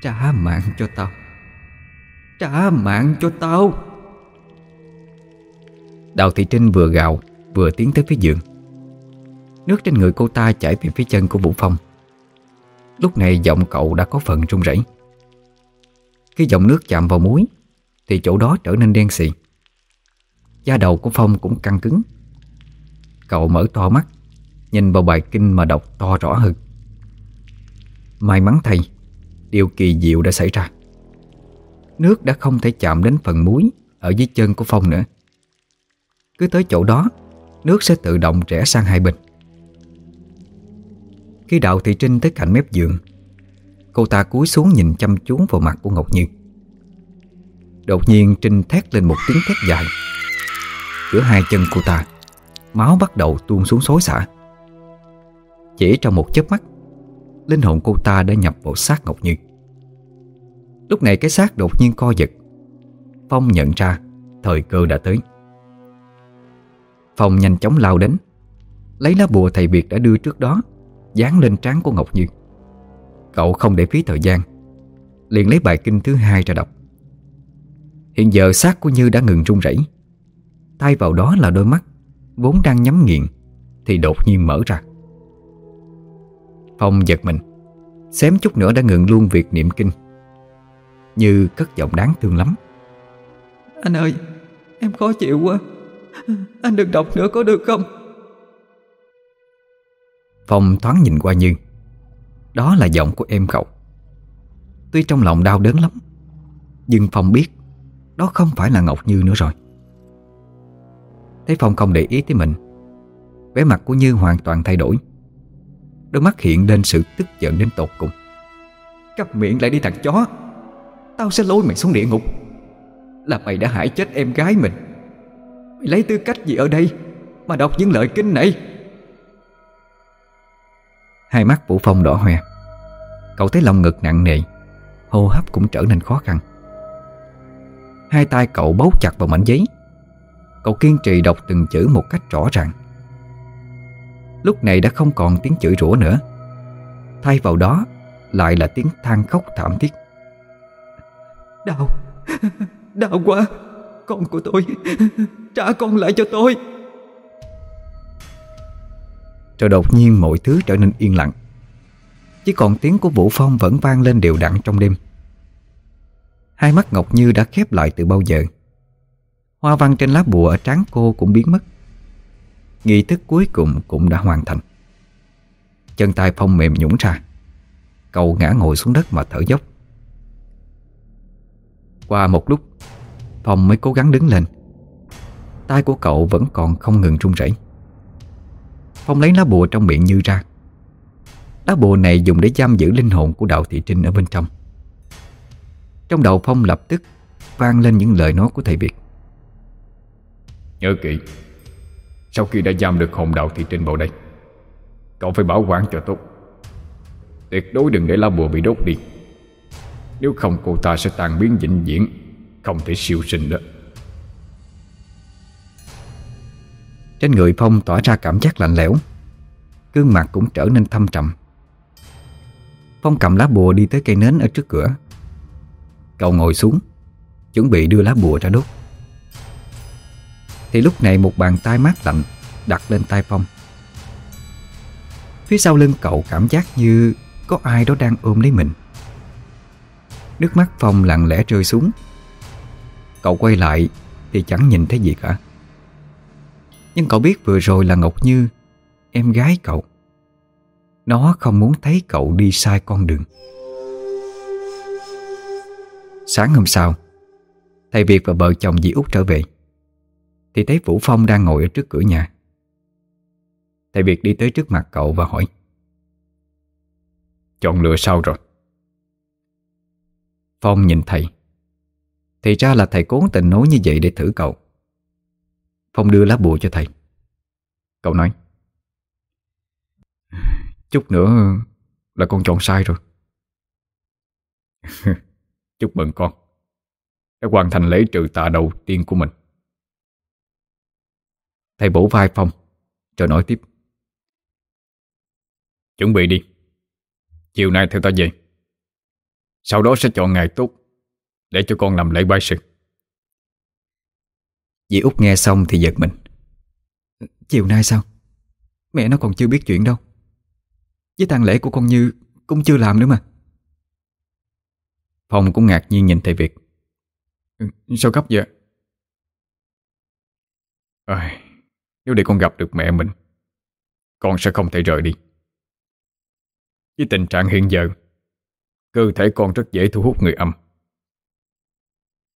Trả mạng cho tao. Trả mạng cho tao. Đào Thị Trinh vừa gào Vừa tiến tới phía giường. Nước trên người cô ta chảy về phía chân của Vũ Phong. Lúc này giọng cậu đã có phần run rẩy. Khi dòng nước chạm vào muối Thì chỗ đó trở nên đen xì. Da đầu của Phong cũng căng cứng Cậu mở to mắt Nhìn vào bài kinh mà đọc to rõ hơn. May mắn thầy, Điều kỳ diệu đã xảy ra. Nước đã không thể chạm đến phần muối Ở dưới chân của Phong nữa. Cứ tới chỗ đó Nước sẽ tự động rẽ sang hai bên. Khi đạo thị trinh tới cạnh mép giường Cô ta cúi xuống nhìn chăm chú vào mặt của Ngọc Như. Đột nhiên Trinh thét lên một tiếng thét dài. Giữa hai chân cô ta Máu bắt đầu tuôn xuống xối xả. Chỉ trong một chớp mắt, Linh hồn cô ta đã nhập vào xác Ngọc Như. Lúc này cái xác đột nhiên co giật, Phong nhận ra Thời cơ đã tới. Phong nhanh chóng lao đến, Lấy lá bùa thầy Việt đã đưa trước đó, Dán lên trán của Ngọc Như. Cậu không để phí thời gian, Liền lấy bài kinh thứ hai ra đọc. Hiện giờ xác của Như đã ngừng run rẩy, Thay vào đó là đôi mắt Vốn đang nhắm nghiền Thì đột nhiên mở ra. Phong giật mình Xém chút nữa đã ngừng luôn việc niệm kinh. Như cất giọng đáng thương lắm. Anh ơi Em khó chịu quá. Anh đừng đọc nữa có được không? Phong thoáng nhìn qua Như. Đó là giọng của em cậu. Tuy trong lòng đau đớn lắm Nhưng Phong biết Đó không phải là Ngọc Như nữa rồi Thấy Phong không để ý tới mình. Vẻ mặt của Như hoàn toàn thay đổi. Đôi mắt hiện lên sự tức giận đến tột cùng. Cặp miệng lại đi thằng chó. Tao sẽ lôi mày xuống địa ngục. Là mày đã hại chết em gái mình. Mày lấy tư cách gì ở đây Mà đọc những lời kinh này? Hai mắt Vũ Phong đỏ hoe. Cậu thấy lòng ngực nặng nề, Hô hấp cũng trở nên khó khăn. Hai tay cậu bấu chặt vào mảnh giấy. Cậu kiên trì đọc từng chữ một cách rõ ràng. Lúc này đã không còn tiếng chửi rủa nữa. Thay vào đó Lại là tiếng than khóc thảm thiết. Đau. Đau quá. Con của tôi. Trả con lại cho tôi. Rồi đột nhiên mọi thứ trở nên yên lặng. Chỉ còn tiếng của Vũ Phong vẫn vang lên đều đặn trong đêm. Hai mắt Ngọc Như đã khép lại từ bao giờ Hoa văn trên lá bùa ở trán cô cũng biến mất. Nghi thức cuối cùng cũng đã hoàn thành. Chân tay Phong mềm nhũng ra, Cậu ngã ngồi xuống đất mà thở dốc. Qua một lúc, Phong mới cố gắng đứng lên. Tay của cậu vẫn còn không ngừng run rẩy. Phong lấy lá bùa trong miệng Như ra. Lá bùa này dùng để giam giữ linh hồn của đạo thị trinh ở bên trong. Trong đầu Phong lập tức vang lên những lời nói của thầy Việt. Nhớ kỹ, Sau khi đã giam được hồn đạo thị trên bầu đây, Cậu phải bảo quản cho tốt. Tuyệt đối đừng để lá bùa bị đốt đi. Nếu không, cô ta sẽ tàn biến vĩnh viễn, Không thể siêu sinh đó Trên người Phong tỏa ra cảm giác lạnh lẽo Cương mặt cũng trở nên thâm trầm. Phong cầm lá bùa đi tới cây nến ở trước cửa. Cậu ngồi xuống, Chuẩn bị đưa lá bùa ra đốt. Thì lúc này một bàn tay mát lạnh Đặt lên tay Phong. Phía sau lưng cậu cảm giác như Có ai đó đang ôm lấy mình. Nước mắt Phong lặng lẽ rơi xuống. Cậu quay lại Thì chẳng nhìn thấy gì cả. Nhưng cậu biết vừa rồi là Ngọc Như Em gái cậu. Nó không muốn thấy cậu đi sai con đường. Sáng hôm sau, Thầy Việt và vợ chồng dì Út trở về. Thì thấy Vũ Phong đang ngồi ở trước cửa nhà. Thầy Việt đi tới trước mặt cậu và hỏi, Chọn lựa sao rồi? Phong nhìn thầy, Thì ra là thầy cố tình nói như vậy để thử cậu. Phong đưa lá bùa cho thầy. Cậu nói, Chút nữa là con chọn sai rồi. Chúc mừng con, Đã hoàn thành lễ trừ tà đầu tiên của mình. Thầy bổ vai Phong Rồi nói tiếp. Chuẩn bị đi. Chiều nay theo ta về. Sau đó sẽ chọn ngày tốt Để cho con làm lễ bái sự Dì Út nghe xong thì giật mình. Chiều nay sao? Mẹ nó còn chưa biết chuyện đâu. Với tang lễ của con Như Cũng chưa làm nữa mà. Phong cũng ngạc nhiên nhìn thầy Việt. Ừ, Sao gấp vậy? À, nếu để con gặp được mẹ mình, Con sẽ không thể rời đi. Với tình trạng hiện giờ, Cơ thể con rất dễ thu hút người âm.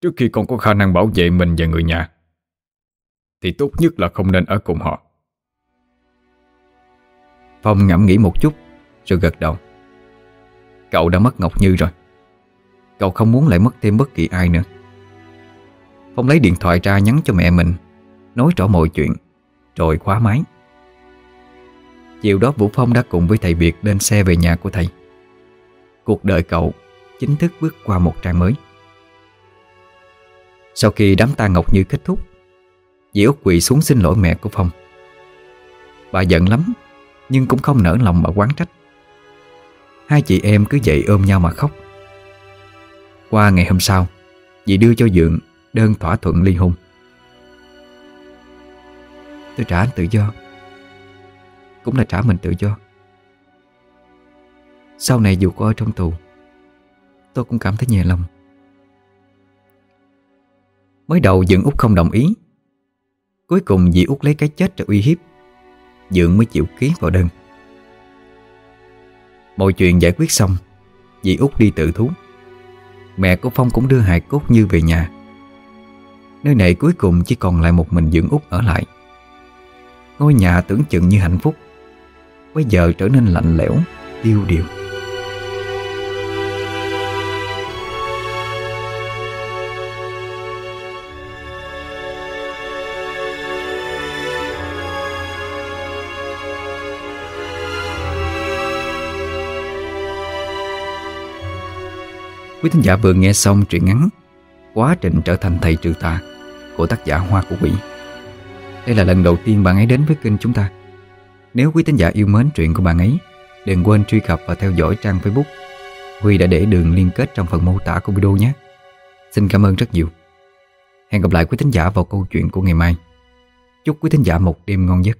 Trước khi con có khả năng bảo vệ mình và người nhà, Thì tốt nhất là không nên ở cùng họ. Phong ngẫm nghĩ một chút, Rồi gật đầu. Cậu đã mất Ngọc Như rồi. Cậu không muốn lại mất thêm bất kỳ ai nữa. Phong lấy điện thoại ra nhắn cho mẹ mình, Nói rõ mọi chuyện. Rồi khóa máy. Chiều đó Vũ Phong đã cùng với thầy biệt lên xe về nhà của thầy. Cuộc đời cậu chính thức bước qua một trang mới. Sau khi đám tang Ngọc Như kết thúc, Dì Út quỳ xuống xin lỗi mẹ của Phong. Bà giận lắm, Nhưng cũng không nỡ lòng mà quán trách. Hai chị em cứ vậy ôm nhau mà khóc. Qua ngày hôm sau, Dì đưa cho Dượng đơn thỏa thuận ly hôn. Tôi trả anh tự do. Cũng là trả mình tự do. Sau này dù có ở trong tù, Tôi cũng cảm thấy nhẹ lòng. Mới đầu Dượng út không đồng ý. Cuối cùng dì út lấy cái chết để uy hiếp. Dượng mới chịu ký vào đơn. Mọi chuyện giải quyết xong, Dì út đi tự thú. Mẹ của Phong cũng đưa hài cốt Như về nhà. Nơi này cuối cùng chỉ còn lại một mình Dưỡng út ở lại. Ngôi nhà tưởng chừng như hạnh phúc. Bây giờ trở nên lạnh lẽo, Tiêu điều. Quý thính giả vừa nghe xong truyện ngắn Quá trình trở thành thầy trừ tà Của tác giả Hoa của Quỷ. Đây là lần đầu tiên bạn ấy đến với kênh chúng ta. Nếu quý tín giả yêu mến truyện của bạn ấy, Đừng quên truy cập và theo dõi trang Facebook. Huy đã để đường liên kết trong phần mô tả của video nhé. Xin cảm ơn rất nhiều. Hẹn gặp lại quý thính giả vào câu chuyện của ngày mai. Chúc quý thính giả một đêm ngon giấc.